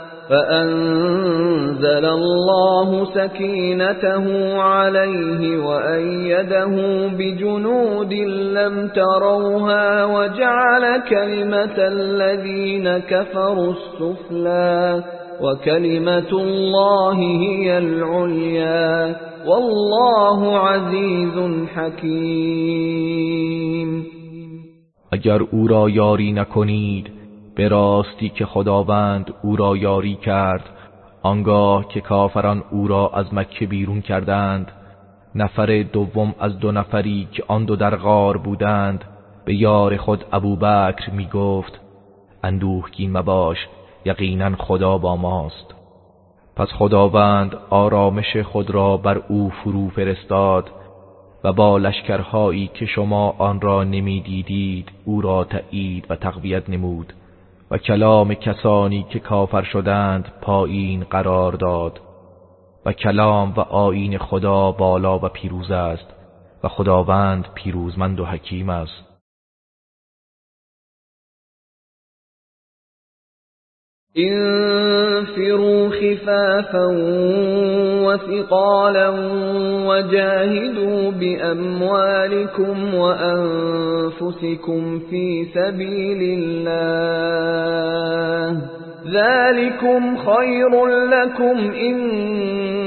فأنزل الله سكينته عليه وأيده بجنود لم تروها وجعل كلمة الذين كفروا السفلى وكلمة الله هي العليا والله عزيز حكيم. اگر أو را یاری نکنید به راستی که خداوند او را یاری کرد آنگاه که کافران او را از مکه بیرون کردند نفر دوم از دو نفری که آن دو در غار بودند به یار خود ابوبکر می گفت اندوهگین مباش یقینا خدا با ماست. پس خداوند آرامش خود را بر او فرو فرستاد و با لشکرهایی که شما آن را نمی‌دیدید او را تأیید و تقویت نمود. و کلام کسانی که کافر شدند پایین قرار داد و کلام و آیین خدا بالا و پیروز است و خداوند پیروزمند و حکیم است. انفروا خفافا وثقالا وجاهدوا بأموالكم وأنفسكم في سبيل الله ذلكم خير لكم إن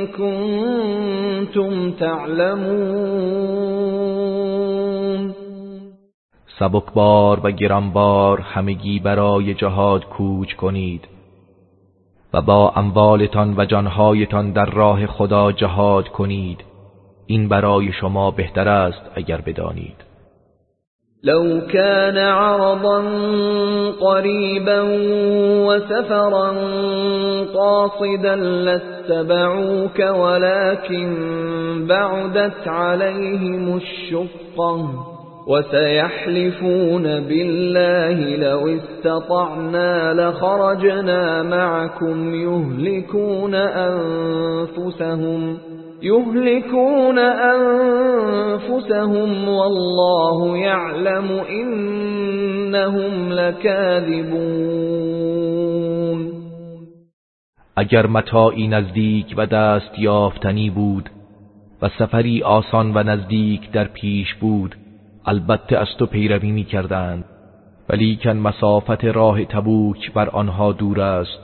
كنتم تعلمون. سبکبار و گرانبار همگی برای جهاد کوچ کنید. و با اموالتان و جانهایتان در راه خدا جهاد کنید. این برای شما بهتر است اگر بدانید. لو كان عرضا قريبا وسفرا قاصدا لاتبعوك ولكن بعدت عليهم الشقه وسيحلفون بالله لو استطعنا لخرجنا معكم يهلكون أنفسهم يهلكون أنفسهم والله يعلم إنهم لكاذبون. اگر متاعی نزدیک و دست یافتنی بود و سفری آسان و نزدیک در پیش بود البته از تو پیروی می کردند ولیکن مسافت راه تبوک بر آنها دور است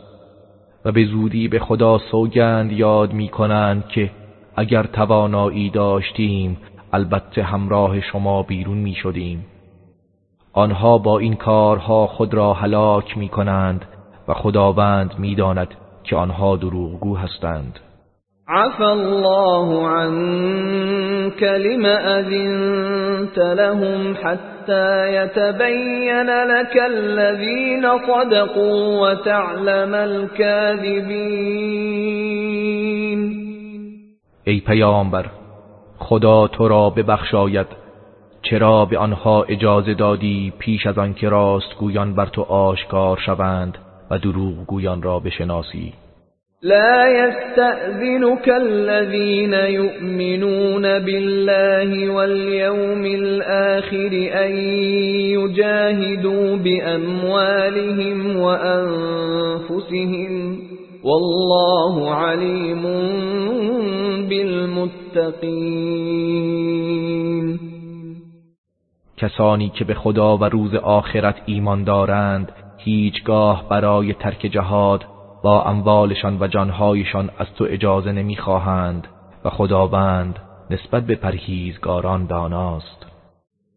و به زودی به خدا سوگند یاد می کنند که اگر توانایی داشتیم البته همراه شما بیرون می شدیم آنها با این کارها خود را هلاک می کنند و خداوند می داند که آنها دروغگو هستند. عفى الله عنك لما أذنت لهم حتى يتبين لك الذين صدقوا وتعلم الكاذبين. ای پیامبر خدا تو را ببخشاید چرا به آنها اجازه دادی پیش از آنکه راست گویان بر تو آشکار شوند و دروغ گویان را بشناسی؟ لا يستأذنك الذين يؤمنون بالله واليوم الآخر أن يجاهدوا بأموالهم وأنفسهم والله عليم بالمتقين. کسانی که به خدا و روز آخرت ایمان دارند هیچگاه برای ترک جهاد با اموالشان و جانهایشان از تو اجازه نمی‌خواهند و خداوند نسبت به پرهیزگاران داناست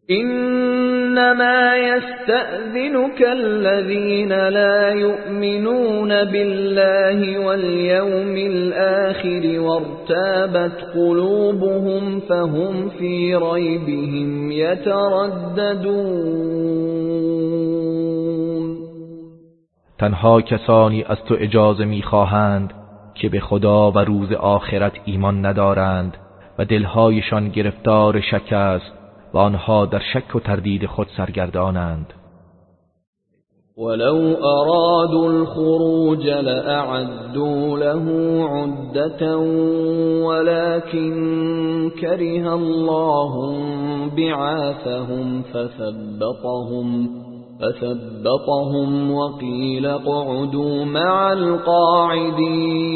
انما يستأذنك الذين لا يؤمنون بالله واليوم الآخر وارتابت قلوبهم فهم في ريبهم يترددون تنها کسانی از تو اجازه می‌خواهند که به خدا و روز آخرت ایمان ندارند و دلهایشان گرفتار شک است و آنها در شک و تردید خود سرگردانند. ولو ارادوا الخروج لأعدوا له عدة ولكن كره الله بعاثهم فثبطهم. فثبطهم وقيل اقعدوا مع القاعدين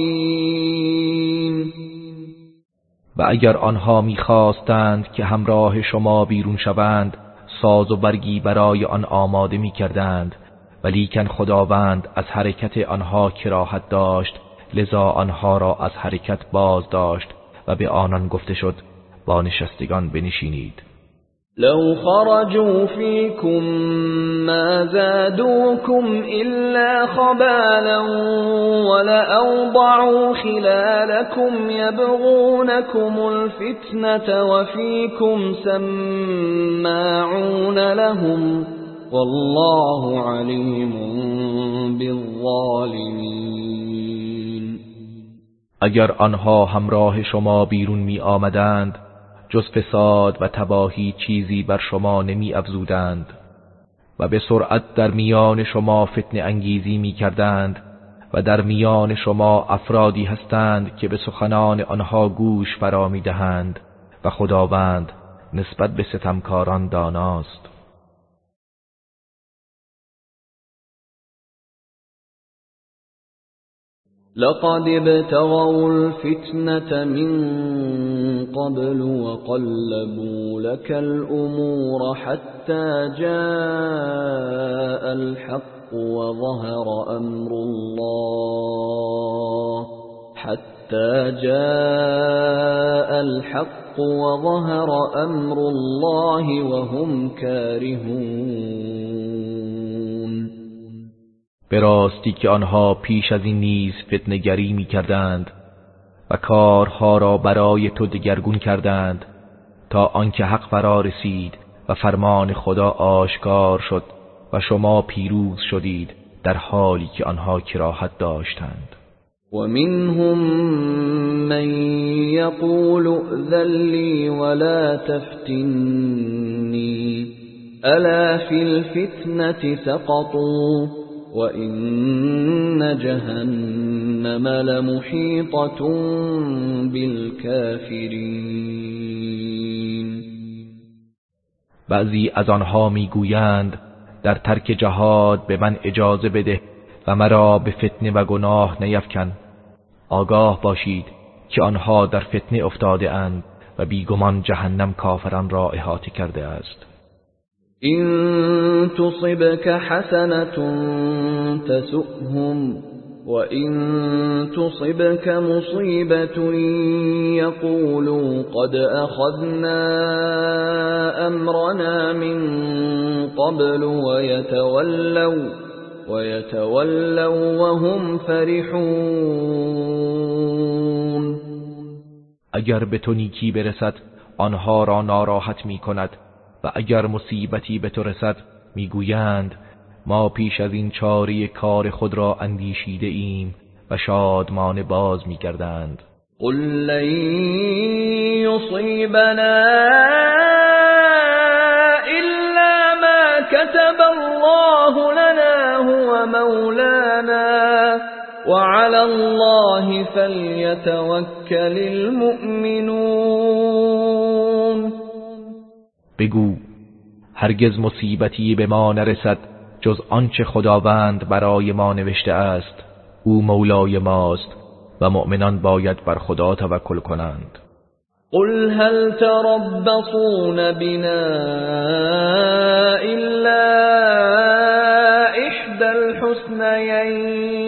و اگر آنها می‌خواستند که همراه شما بیرون شوند ساز و برگی برای آن آماده می‌کردند. ولیکن خداوند از حرکت آنها کراهت داشت لذا آنها را از حرکت باز داشت و به آنان گفته شد با نشستگان بنشینید. لو خرجوا فيكم ما زادوكم إلا خبالا ولأوضعوا خلالكم يبغونكم الفتنة وفيكم سماعون لهم والله عليم بالظالمين. اگر آنها همراه شما بیرون می آمدند جز فساد و تباهی چیزی بر شما نمی افزودند و به سرعت در میان شما فتن انگیزی می کردند و در میان شما افرادی هستند که به سخنان آنها گوش فرا می دهند و خداوند نسبت به ستمکاران داناست. لقد ابتغوا الفتنة من قبل وقلبوا لك الأمور حتى جاء الحق وظهر أمر الله حتى جاء الحق وظهر أمر الله وهم كارهون. به راستی که آنها پیش از این نیز فتنگری می کردند و کارها را برای تو دگرگون کردند تا آنکه حق فرا رسید و فرمان خدا آشکار شد و شما پیروز شدید در حالی که آنها کراهت داشتند. ومنهم من يقول ائذن ولا تفتني الا في الفتنة سقطوا؟ وَإِنَّ جَهَنَّمَ لَمُحِيطَةٌ بِالْكَافِرِينَ. بعضی از آنها می‌گویند در ترک جهاد به من اجازه بده و مرا به فتنه و گناه نیفکن. آگاه باشید که آنها در فتنه افتاده اند و بیگمان جهنم کافران را احاطه کرده است. إن تصبك حسنة تسؤهم وإن تصبك مصيبة يقولوا قد أخذنا أمرنا من قبل ويتولوا ويتولوا وهم فرحون. اگر به تو نیکی برسد آنها را ناراحت می کند و اگر مصیبتی به تو رسد می‌گویند ما پیش از این چاری کار خود را اندیشیده ایم و شادمان باز میگردند. قل لن يصيبنا إلا ما كتب الله لنا هو مولانا وعلى الله فليتوكل المؤمنون. بگو هرگز مصیبتی به ما نرسد جز آنچه خداوند برای ما نوشته است. او مولای ماست و مؤمنان باید بر خدا توکل کنند. قل هل تربصون بنا الا احدى الحسنيين؟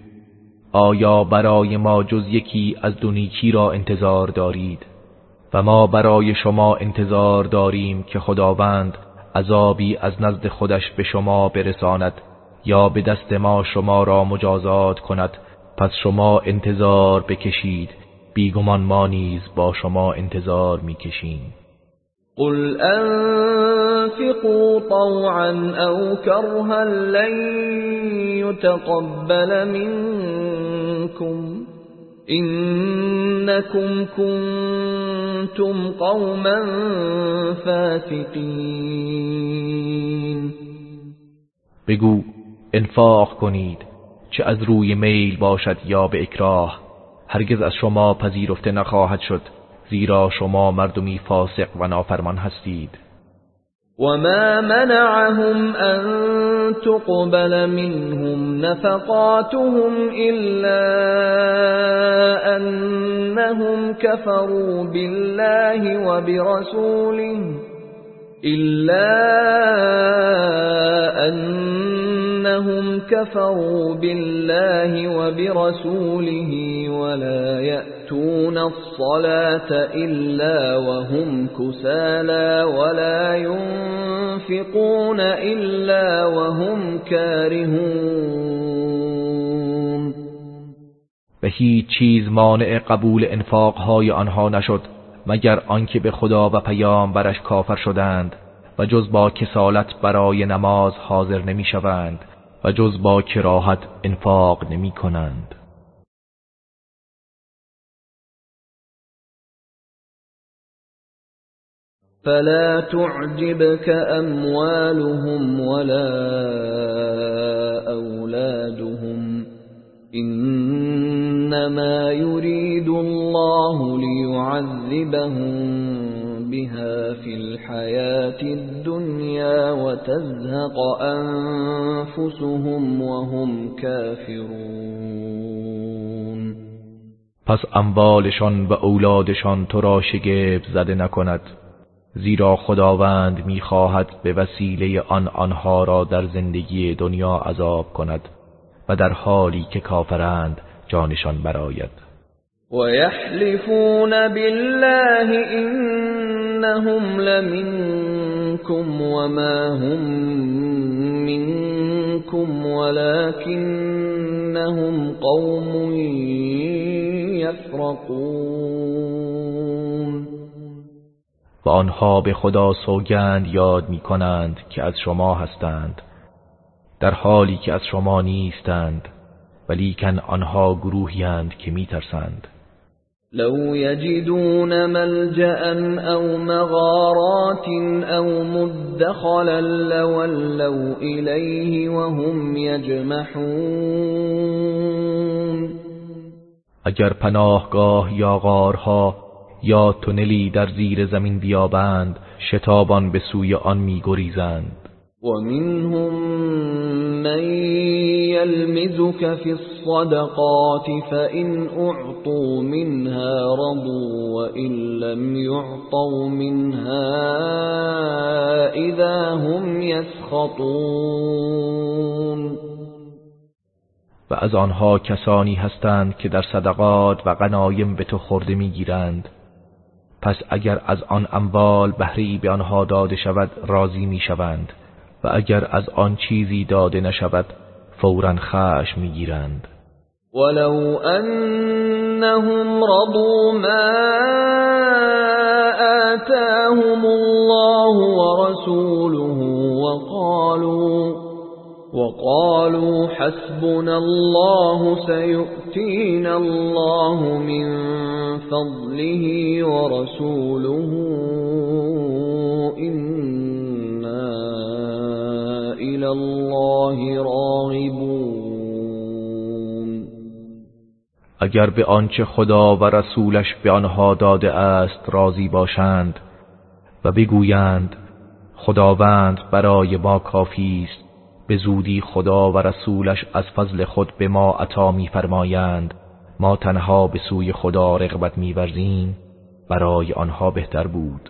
آیا برای ما جز یکی از دونیکی را انتظار دارید؟ و ما برای شما انتظار داریم که خداوند عذابی از نزد خودش به شما برساند یا به دست ما شما را مجازات کند. پس شما انتظار بکشید. بیگمان ما نیز با شما انتظار می‌کشیم. قل انفقوا طوعا او کرها لن يتقبل منكم انكم كنتم قوما فاسقین بگو انفاق کنید چه از روی میل باشد یا به اکراه. هرگز از شما پذیرفته نخواهد شد زیرا شما مردمی فاسق و نافرمان هستید. وما منعهم ان تقبل منهم نفقاتهم إلا أنهم كفروا بالله وبرسوله إلا انهم كفروا بالله وبرسوله ولا يأتون الصلاة إلا وهم كسالى ولا ينفقون إلا وهم كارهون. به هیچ چیز مانع قبول انفاقهای آنها نشد مگر آنکه به خدا و برش کافر شدند و جز با کسالت برای نماز حاضر نمی شوند و جز با کراهت انفاق نمی کنند. فلا تعجبك اموالهم ولا اولادهم انما يريد الله ليعذبهم. بها في الحياة الدنيا وتزهق أنفسهم وهم كافرون. پس اموالشان و اولادشان تو را شگفت زده نکند. زیرا خداوند می‌خواهد به وسیله آن آنها را در زندگی دنیا عذاب کند و در حالی که کافرند جانشان براید ويحلفون بالله إنهم لمنكم وما هم منكم ولكنهم قوم يفرقون و آنها به خدا سوگند یاد می کنند که از شما هستند در حالی که از شما نیستند ولیکن آنها گروهی که می ترسند لو يجدون ملجأ أو مغارات أو مدخلا لولوا إليه وهم يجمحون. اگر پناهگاه یا غارها یا تونلی در زیر زمین بیابند شتابان به سوی آن میگریزند. ومنهم من يلمزك في الصدقات فإن أعطوا منها رضوا وإن لم يعطوا منها إذا هم يسخطون. و از آنها کسانی هستند که در صدقات و غنایم به تو خورده می‌گیرند. پس اگر از آن اموال بهری به آنها داده شود راضی می‌شوند. و اگر از آن چیزی داده نشود فورا خشم می‌گیرند. ولو انهم رضوا ما آتاهم الله ورسوله وقالوا وقالوا حسبنا الله سيؤتينا الله من فضله ورسوله. الله راغبون. اگر به آنچه خدا و رسولش به آنها داده است راضی باشند و بگویند خداوند برای ما کافی است به زودی خدا و رسولش از فضل خود به ما عطا میفرمایند. ما تنها به سوی خدا رغبت میورزیم برای آنها بهتر بود.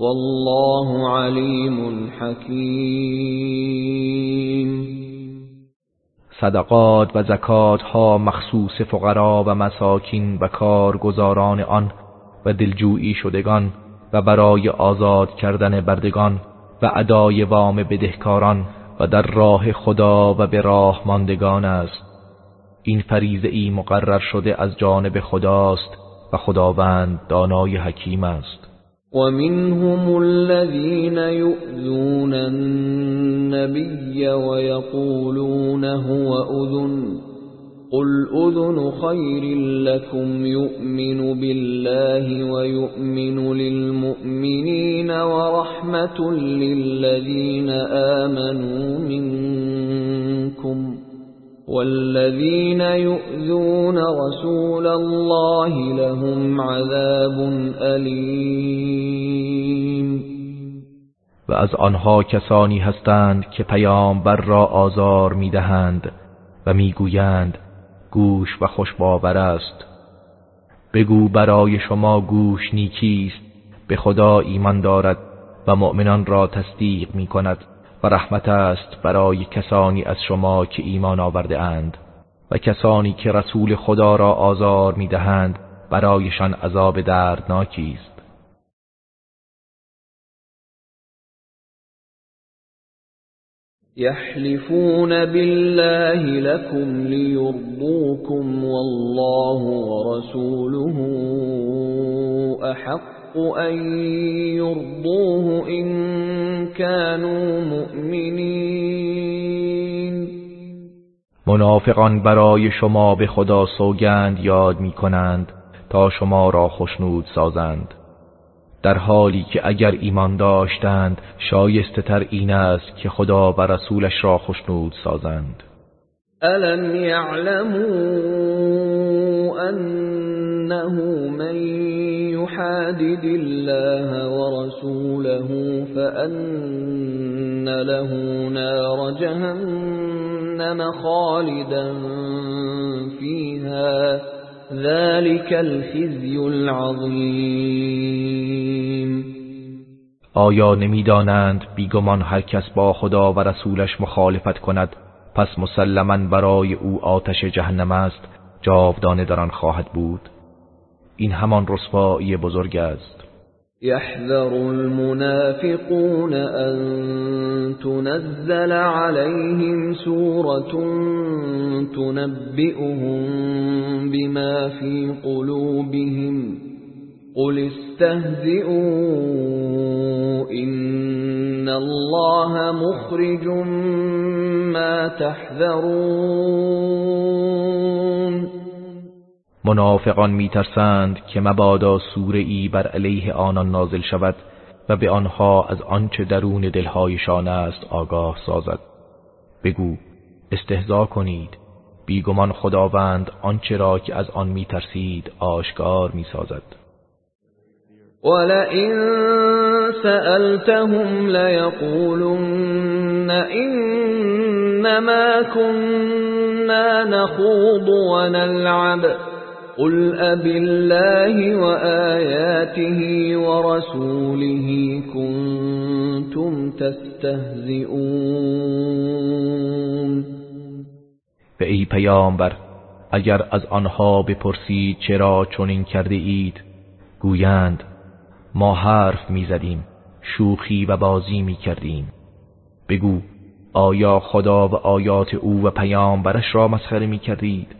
والله علیم حکیم صدقات و زکات ها مخصوص فقرا و مساکین و کارگزاران آن و دلجویی شدگان و برای آزاد کردن بردگان و ادای وام بدهکاران و در راه خدا و به راه ماندگان است. این فریزه ای مقرر شده از جانب خداست و خداوند دانای حکیم است. ومنهم الذين يؤذون النبي ويقولون هو أذن قل أذن خير لكم يؤمن بالله ويؤمن للمؤمنين ورحمة للذين آمنوا منكم والذين يؤذون رسول الله لهم عذاب علیم و از آنها کسانی هستند که پیامبر را آزار می‌دهند و می‌گویند گوش و خوشباور است. بگو برای شما گوش نیکیست به خدا ایمان دارد و مؤمنان را تصدیق می کند و رحمت است برای کسانی از شما که ایمان آورده اند و کسانی که رسول خدا را آزار می‌دهند برایشان عذاب دردناکی است. يحلفون بالله لكم ليرضوكم والله ورسوله أحق الحق أن يرضوه إن كانوا مؤمنين. منافقان برای شما به خدا سوگند یاد می کنند تا شما را خشنود سازند. در حالی که اگر ایمان داشتند شایسته تر این است که خدا و رسولش را خشنود سازند. الم یعلموا انه من يحادد الله ورسوله فأن له نار جهنم خالدا فيها ذلك الخزي العظیم آیا نمی‌دانند بیگمان هر کس با خدا و رسولش مخالفت کند؟ پس مسلما برای او آتش جهنم است جاودانه در آن خواهد بود؟ این همان رسوایی بزرگ است. يحذر المنافقون أن تنزل عليهم سورة تنبئهم بما في قلوبهم. قل استهزئوا إن الله مخرج ما تحذرون. منافقان میترسند که مبادا سوره ای بر علیه آنان نازل شود و به آنها از آنچه درون دلهایشان است آگاه سازد. بگو استهزا کنید. بیگمان خداوند آنچه را که از آن میترسید آشکار می‌سازد. ولئن سألتهم ليقولن إنما كنا نخوض ونلعب. قل أب الله وآياته ورسوله كنتم تستهزئون به ای پیامبر اگر از آنها بپرسید چرا چنین کرده اید گویند ما حرف می‌زدیم شوخی و بازی می کردیم بگو آیا خدا و آیات او و پیامبرش را مسخره می کردید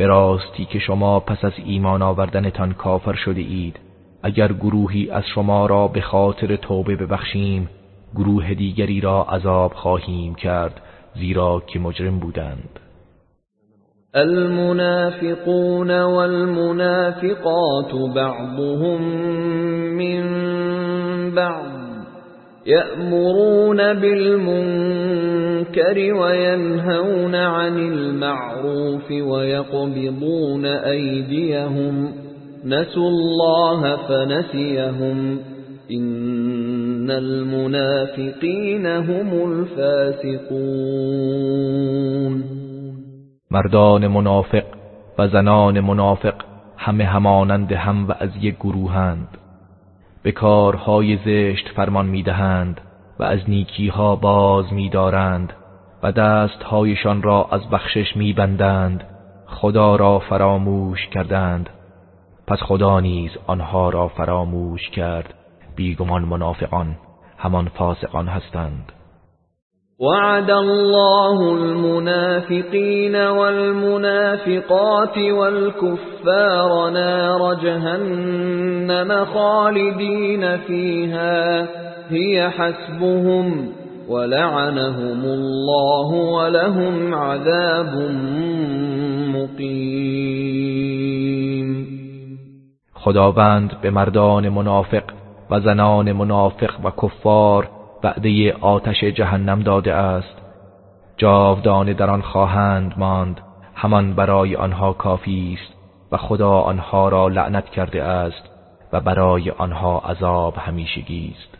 به راستی که شما پس از ایمان آوردنتان کافر شده اید. اگر گروهی از شما را به خاطر توبه ببخشیم گروه دیگری را عذاب خواهیم کرد زیرا که مجرم بودند. المنافقون والمنافقات بعضهم من بعض. يأمرون بالمنكر وينهون عن المعروف ويقبضون أيديهم. نسوا الله فنسيهم. إن المنافقين هم الفاسقون. مردان منافق و زنان منافق همه همانند هم و از یک گروهند. به کارهای زشت فرمان می‌دهند و از نیکیها باز میدارند و دستهایشان را از بخشش میبندند. خدا را فراموش کردند. پس خدا نیز آنها را فراموش کرد. بیگمان منافقان همان فاسقان هستند. وعد الله المنافقين والمنافقات والكفار نار جهنم خالدين فيها هي حسبهم ولعنهم الله ولهم عذاب مقیم خداوند به مردان منافق و زنان منافق و کفار وعده آتش جهنم داده است. جاودانه در آن خواهند ماند. همان برای آنها کافی است و خدا آنها را لعنت کرده است و برای آنها عذاب همیشگی است.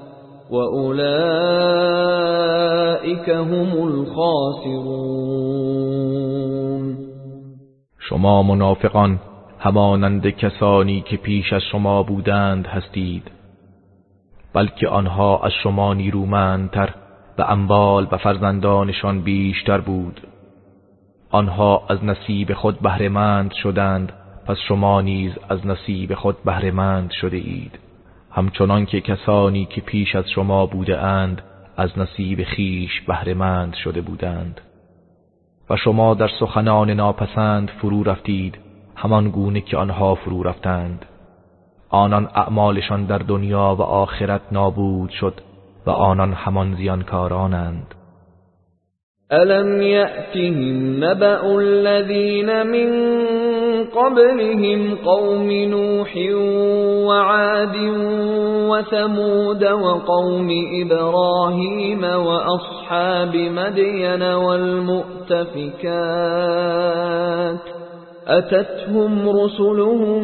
وَأُولَئِكَ هم الخاسرون شما منافقان همانند کسانی که پیش از شما بودند هستید. بلکه آنها از شما نیرومندتر و اموال و فرزندانشان بیشتر بود. آنها از نصیب خود بهرهمند شدند پس شما نیز از نصیب خود بهرهمند شده اید. همچنان که کسانی که پیش از شما بوده اند از نصیب خیش بهرهمند شده بودند. و شما در سخنان ناپسند فرو رفتید همان گونه که آنها فرو رفتند. آنان اعمالشان در دنیا و آخرت نابود شد و آنان همان زیانکارانند. ألم يأتهم نبأ الذين من قبلهم قوم نوح وعاد وثمود وقوم إبراهيم وأصحاب مدين والمؤتفكات أتتهم رسلهم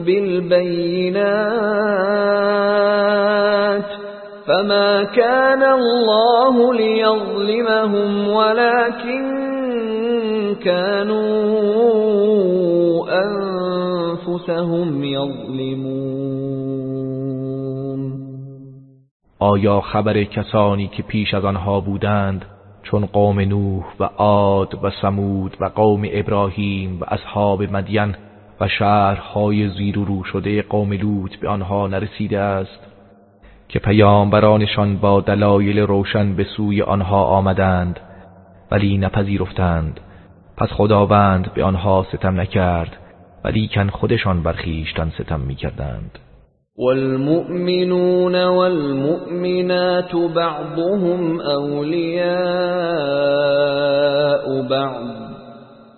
بالبينات فما كان الله ليظلمهم ولكن كانوا أنفسهم يظلمون. آیا خبر کسانی که پیش از آنها بودند چون قوم نوح و عاد و سمود و قوم ابراهیم و اصحاب مدین و شهرهای زیر و رو شده قوم لوط به آنها نرسیده است که پیامبرانشان با دلایل روشن به سوی آنها آمدند ولی نپذیرفتند؟ پس خداوند به آنها ستم نکرد ولیکن خودشان برخیشتن ستم می‌کردند. والمؤمنون والمؤمنات بعضهم أولياء بعض.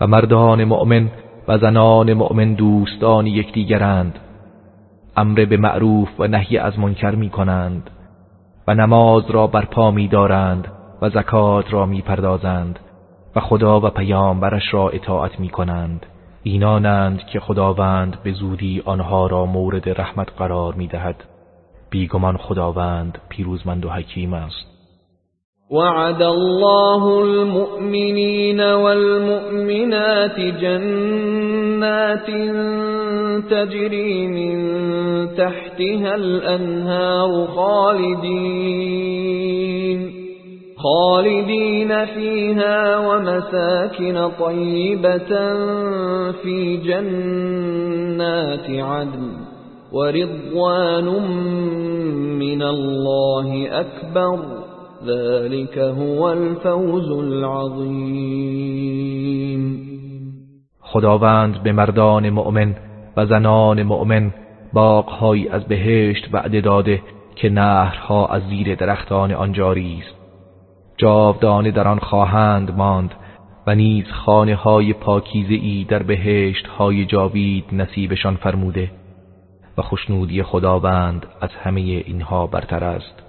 و مردان مؤمن و زنان مؤمن دوستان یکدیگرند. امر به معروف و نهی از منکر می کنند و نماز را برپا می دارند و زکات را می پردازند و خدا و پیامبرش را اطاعت می کنند اینانند که خداوند به زودی آنها را مورد رحمت قرار می دهد بیگمان خداوند پیروزمند و حکیم است. وعد الله المؤمنين والمؤمنات جنات تجري من تحتها الأنهار خالدين خالدين فيها ومساكن طيبة في جنات عدن ورضوان من الله أكبر. ذلك هو الفوز العظيم. خداوند به مردان مؤمن و زنان مؤمن باغهایی از بهشت وعده داده که نهرها از زیر درختان آن جاری است. جاودانه در آن خواهند ماند و نیز خانه های پاکیزه ای در بهشت های جاوید نصیبشان فرموده و خوشنودی خداوند از همه اینها برتر است.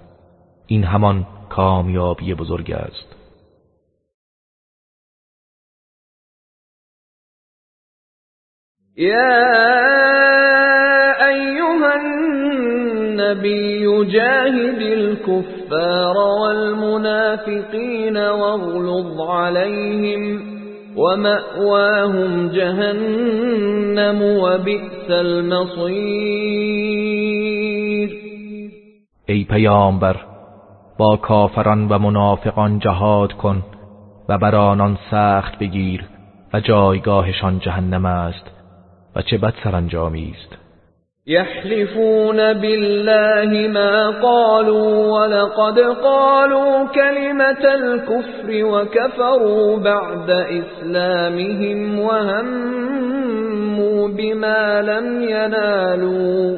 این همان کامیابی بزرگ است. النبي جاهد الكفار والمنافقين واغلظ عليهم ومأواهم جهنم وبئس المصير. ای پیامبر با کافران و منافقان جهاد کن و بر آنان سخت بگیر و جایگاهشان جهنم است و چه بد سرانجامی است. يحلفون بالله ما قالوا ولقد قالوا كلمة الكفر وكفروا بعد إسلامهم وهموا بما لم ينالوا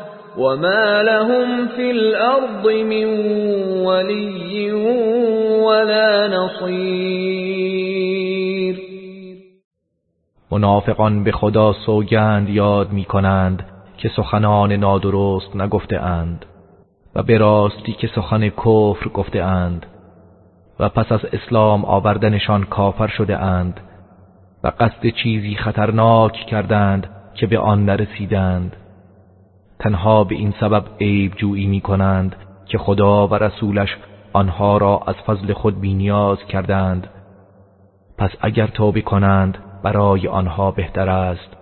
وما لهم في الأرض من ولي ولا نصير. منافقان به خدا سوگند یاد می کنند که سخنان نادرست نگفته اند و به راستی که سخن کفر گفته اند و پس از اسلام آوردنشان کافر شده اند و قصد چیزی خطرناک کردند که به آن نرسیدند. تنها به این سبب عیب جویی می کنند که خدا و رسولش آنها را از فضل خود بینیاز کردند. پس اگر توبه کنند برای آنها بهتر است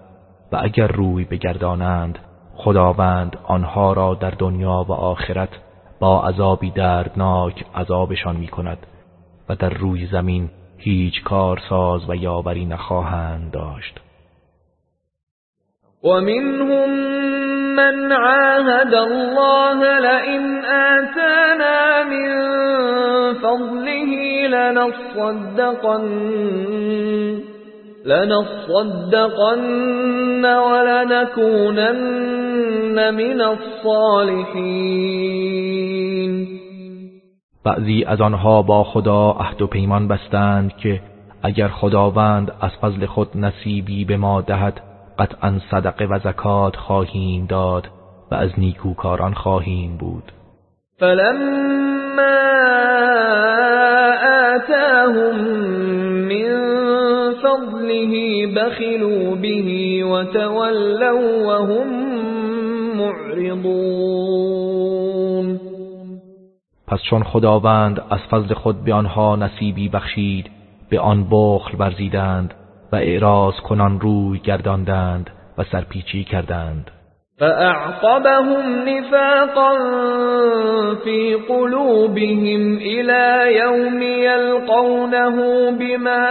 و اگر روی بگردانند خداوند آنها را در دنیا و آخرت با عذابی دردناک عذابشان می کند و در روی زمین هیچ کارساز و یاوری نخواهند داشت. ومنهم من عاهد الله لئن آتانا من فضله لنصدقن لنصدقن ولنكونن من الصالحین بعضی از آنها با خدا عهد و پیمان بستند که اگر خداوند از فضل خود نصیبی به ما دهد قطعا صدقه و زکات خواهیم داد و از نیکوکاران خواهیم بود. فلما آتاهم من فضله بخلوا به وتولوا وهم معرضون پس چون خداوند از فضل خود به آنها نصیبی بخشید به آن بخل ورزیدند. و اعراض کنان روی گرداندند و سرپیچی کردند. فأعقبهم نفاقا في قلوبهم إلى يوم يلقونه بما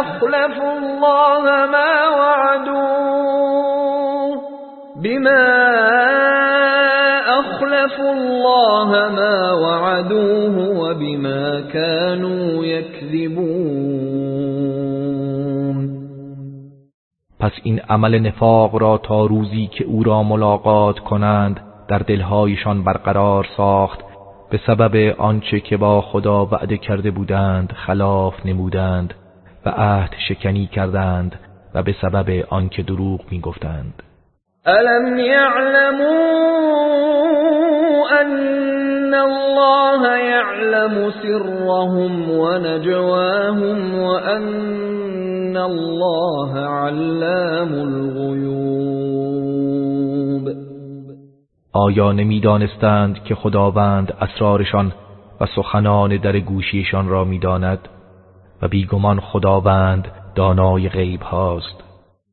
أخلفوا الله ما وعدوه بما أخلفوا الله ما وعدوه وبما كانوا يكذبون. پس این عمل نفاق را تا روزی که او را ملاقات کنند در دلهایشان برقرار ساخت. به سبب آنچه که با خدا وعده کرده بودند خلاف نمودند و عهد شکنی کردند و به سبب آنکه دروغ می‌گفتند. الم الله یعلم سرهم و نجواهم و ان الله علام الغیوب آیا نمی‌دانستند که خداوند اسرارشان و سخنان در گوشیشان را می‌داند و بیگمان خداوند دانای غیب هاست؟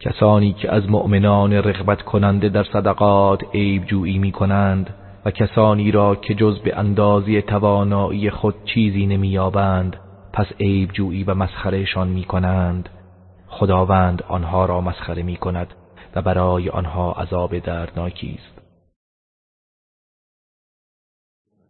کسانی که از مؤمنان رغبت کننده در صدقات عیب جویی می کنند و کسانی را که جز به اندازی توانایی خود چیزی نمییابند پس عیب جویی و مسخرهشان می کنند. خداوند آنها را مسخره می کند و برای آنها عذاب دردناکی است.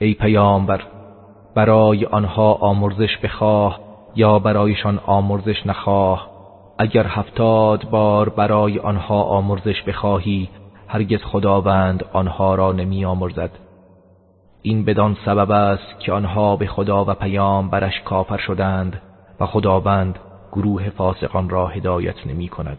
ای پیامبر برای آنها آمرزش بخواه یا برایشان آمرزش نخواه. اگر هفتاد بار برای آنها آمرزش بخواهی هرگز خداوند آنها را نمی آمرزد این بدان سبب است که آنها به خدا و پیام برش کافر شدند و خداوند گروه فاسقان را هدایت نمی کند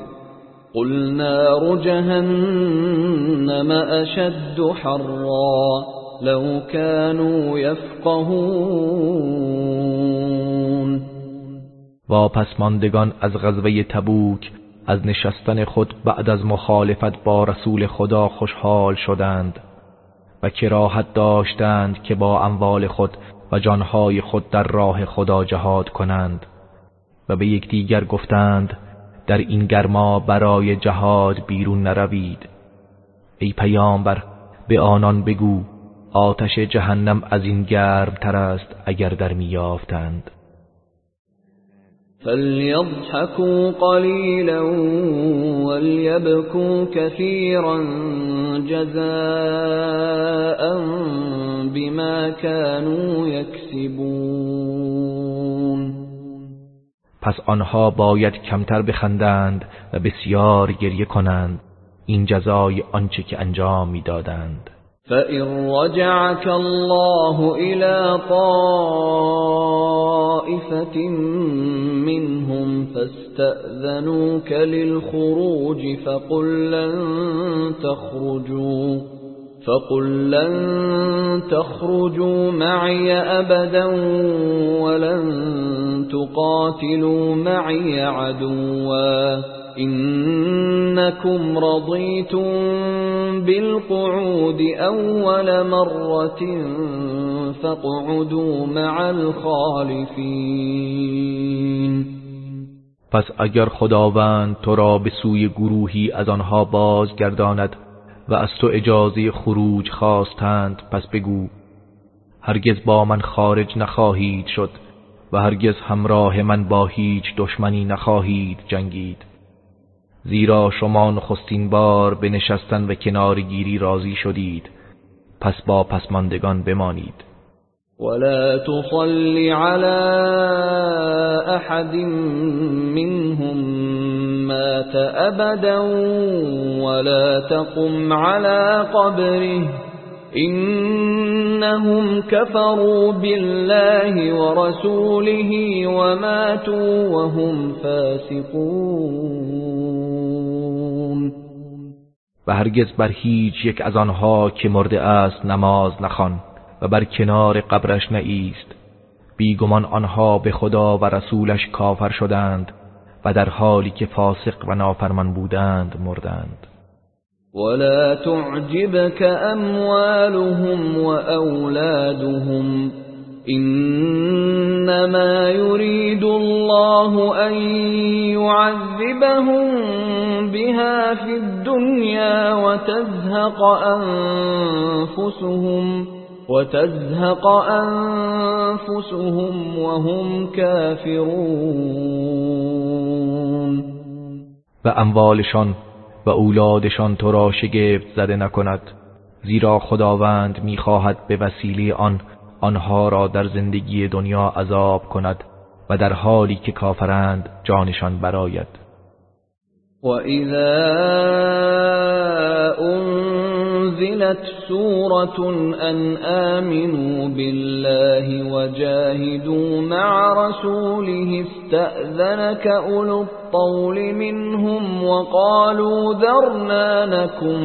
قل نار جهنم أشد حرا لو كانوا يفقهون. واپسماندگان از غزوه تبوک از نشستن خود بعد از مخالفت با رسول خدا خوشحال شدند و کراهت داشتند که با اموال خود و جانهای خود در راه خدا جهاد کنند و به یکدیگر گفتند در این گرما برای جهاد بیرون نروید. ای پیامبر به آنان بگو آتش جهنم از این گرم تر است اگر در میافتند فليضحكوا قليلا وليبكوا كثيرا جزاء بما كانوا يكسبون. پس آنها باید کمتر بخندند و بسیار گریه کنند. این جزای آنچه که انجام می‌دادند. فَإِن رَّجَعَكَ اللَّهُ إِلَىٰ طَائِفَةٍ مِّنْهُمْ فَاسْتَأْذَنُوكَ لِلْخُرُوجِ فَقُل لَّن تَخْرُجُوا. فَقُل لَّن تَخْرُجُوا مَعِيَ أَبَدًا وَلَن تُقَاتِلُوا مَعِيَ عَدُوًّا إنكم رضيتم بالقعود أول مرة فاقعدوا مع الخالفين پس اگر خداوند تو را به سوی گروهی از آنها بازگرداند و از تو اجازه خروج خواستند پس بگو هرگز با من خارج نخواهید شد و هرگز همراه من با هیچ دشمنی نخواهید جنگید. زیرا شما نخستین بار به نشستن و کنارگیری راضی شدید پس با پسماندگان بمانید. ولا تصل على احد منهم مات ابدا ولا تقم على قبره. انهم كفروا بالله ورسوله وماتوا وهم فاسقون. و هرگز بر هیچ یک از آنها که مرده است نماز نخوان و بر کنار قبرش نایست بیگمان آنها به خدا و رسولش کافر شدند. و در حالی که فاسق و نافرمان بودند مردند. ولا تعجبك أموالهم وأولادهم إنما يريد الله أن يعذبهم بها في الدنيا وتزهق أنفسهم وتزهق أنفسهم وهم كافرون و اموالشان و اولادشان تو را شگفت زده نکند. زیرا خداوند می‌خواهد به وسیله آن آنها را در زندگی دنیا عذاب کند و در حالی که کافرند جانشان براید و اذا انزلت سورة ان آمنوا بالله وجاهدوا مع رسوله استأذنك اولو الطول منهم وقالوا ذرنا نكن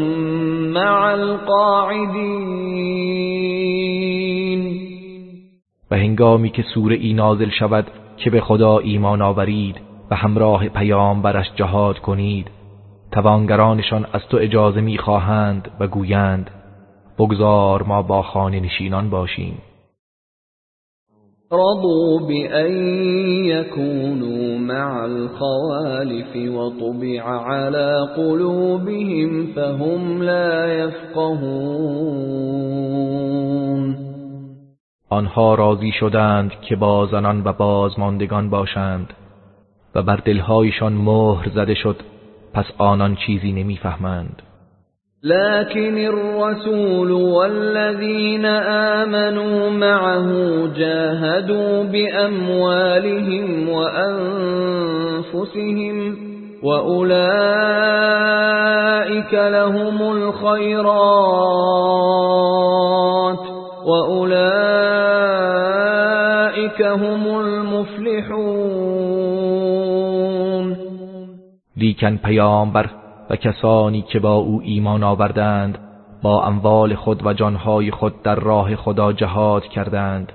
مع القاعدين. و هنگامی که سوره ای نازل شود که به خدا ایمان آورید و همراه پیامبرش جهاد کنید توانگرانشان از تو اجازه می‌خواهند و گویند بگذار ما با خانه نشینان باشیم. رضوا بأن يكونوا مع الخوالف وطبع على قلوبهم فهم لا يفقهون. آنها راضی شدند که با زنان و بازماندگان باشند و بر دلهایشان مهر زده شد. پس آنان چیزی نمیفهمند. لكن الرسول والذين آمنوا معه جاهدوا بأموالهم وأنفسهم وأولئك لهم الخيرات وأولئك هم المفلحون. لیکن پیامبر و کسانی که با او ایمان آوردند با اموال خود و جانهای خود در راه خدا جهاد کردند.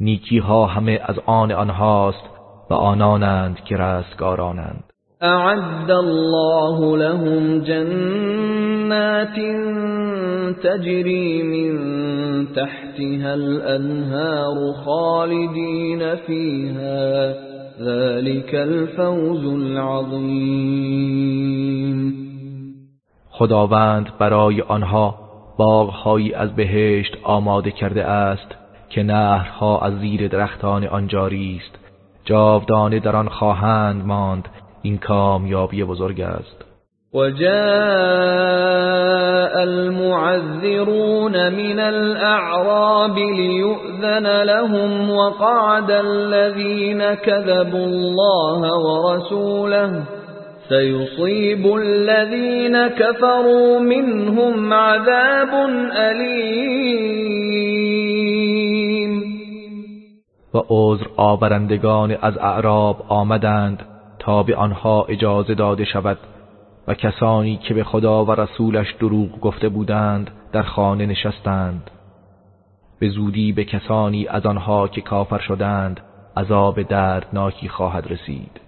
نیکی ها همه از آن آنهاست و آنانند که رستگارانند. اعد الله لهم جنات تجري من تحتها الانهار خالدين فيها ذلك الفوز العظیم خداوند برای آنها باغهایی از بهشت آماده کرده است که نهرها از زیر درختان آن جاری است. جاودانه در آن خواهند ماند. این کامیابی بزرگ است. وجاء المعذرون من الأعراب ليؤذن لهم وقعد الذين كذبوا الله ورسوله سيصيب الذين كفروا منهم عذاب أليم. و عذر آورندگان از اعراب آمدند تا به آنها اجازه داده شود. و کسانی که به خدا و رسولش دروغ گفته بودند در خانه نشستند. به زودی به کسانی از آنها که کافر شدند عذاب دردناکی خواهد رسید.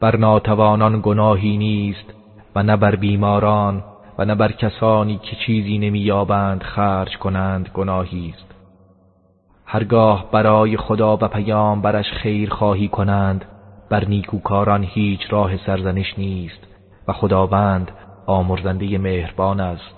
بر ناتوانان گناهی نیست و نه بر بیماران و نه بر کسانی که چیزی نمییابند خرج کنند گناهی است. هرگاه برای خدا و پیام برش خیر خواهی کنند بر نیکوکاران هیچ راه سرزنش نیست و خداوند آمرزنده مهربان است.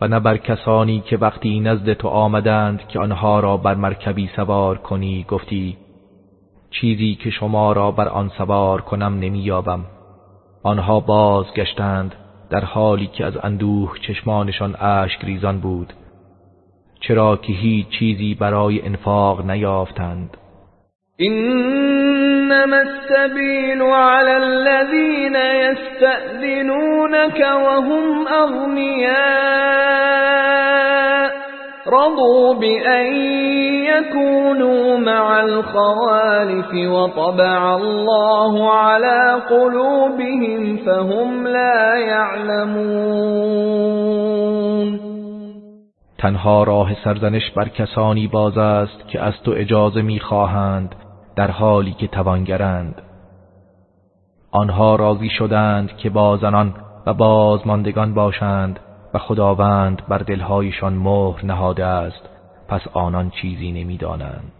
و نه بر کسانی که وقتی نزد تو آمدند که آنها را بر مرکبی سوار کنی گفتی چیزی که شما را بر آن سوار کنم نمییابم. آنها بازگشتند در حالی که از اندوه چشمانشان اشک ریزان بود چرا که هیچ چیزی برای انفاق نیافتند. إنما السبيل على الذين يستأذنونك وهم أغنياء. رضوا بأن يكونوا مع الخوالف وطبع الله على قلوبهم فهم لا يعلمون. تنها راه سرزنش بر کسانی باز است که از تو اجازه می‌خواهند در حالی که توانگرند. آنها راضی شدند که با زنان و بازماندگان باشند و خداوند بر دلهایشان مهر نهاده است پس آنان چیزی نمی‌دانند.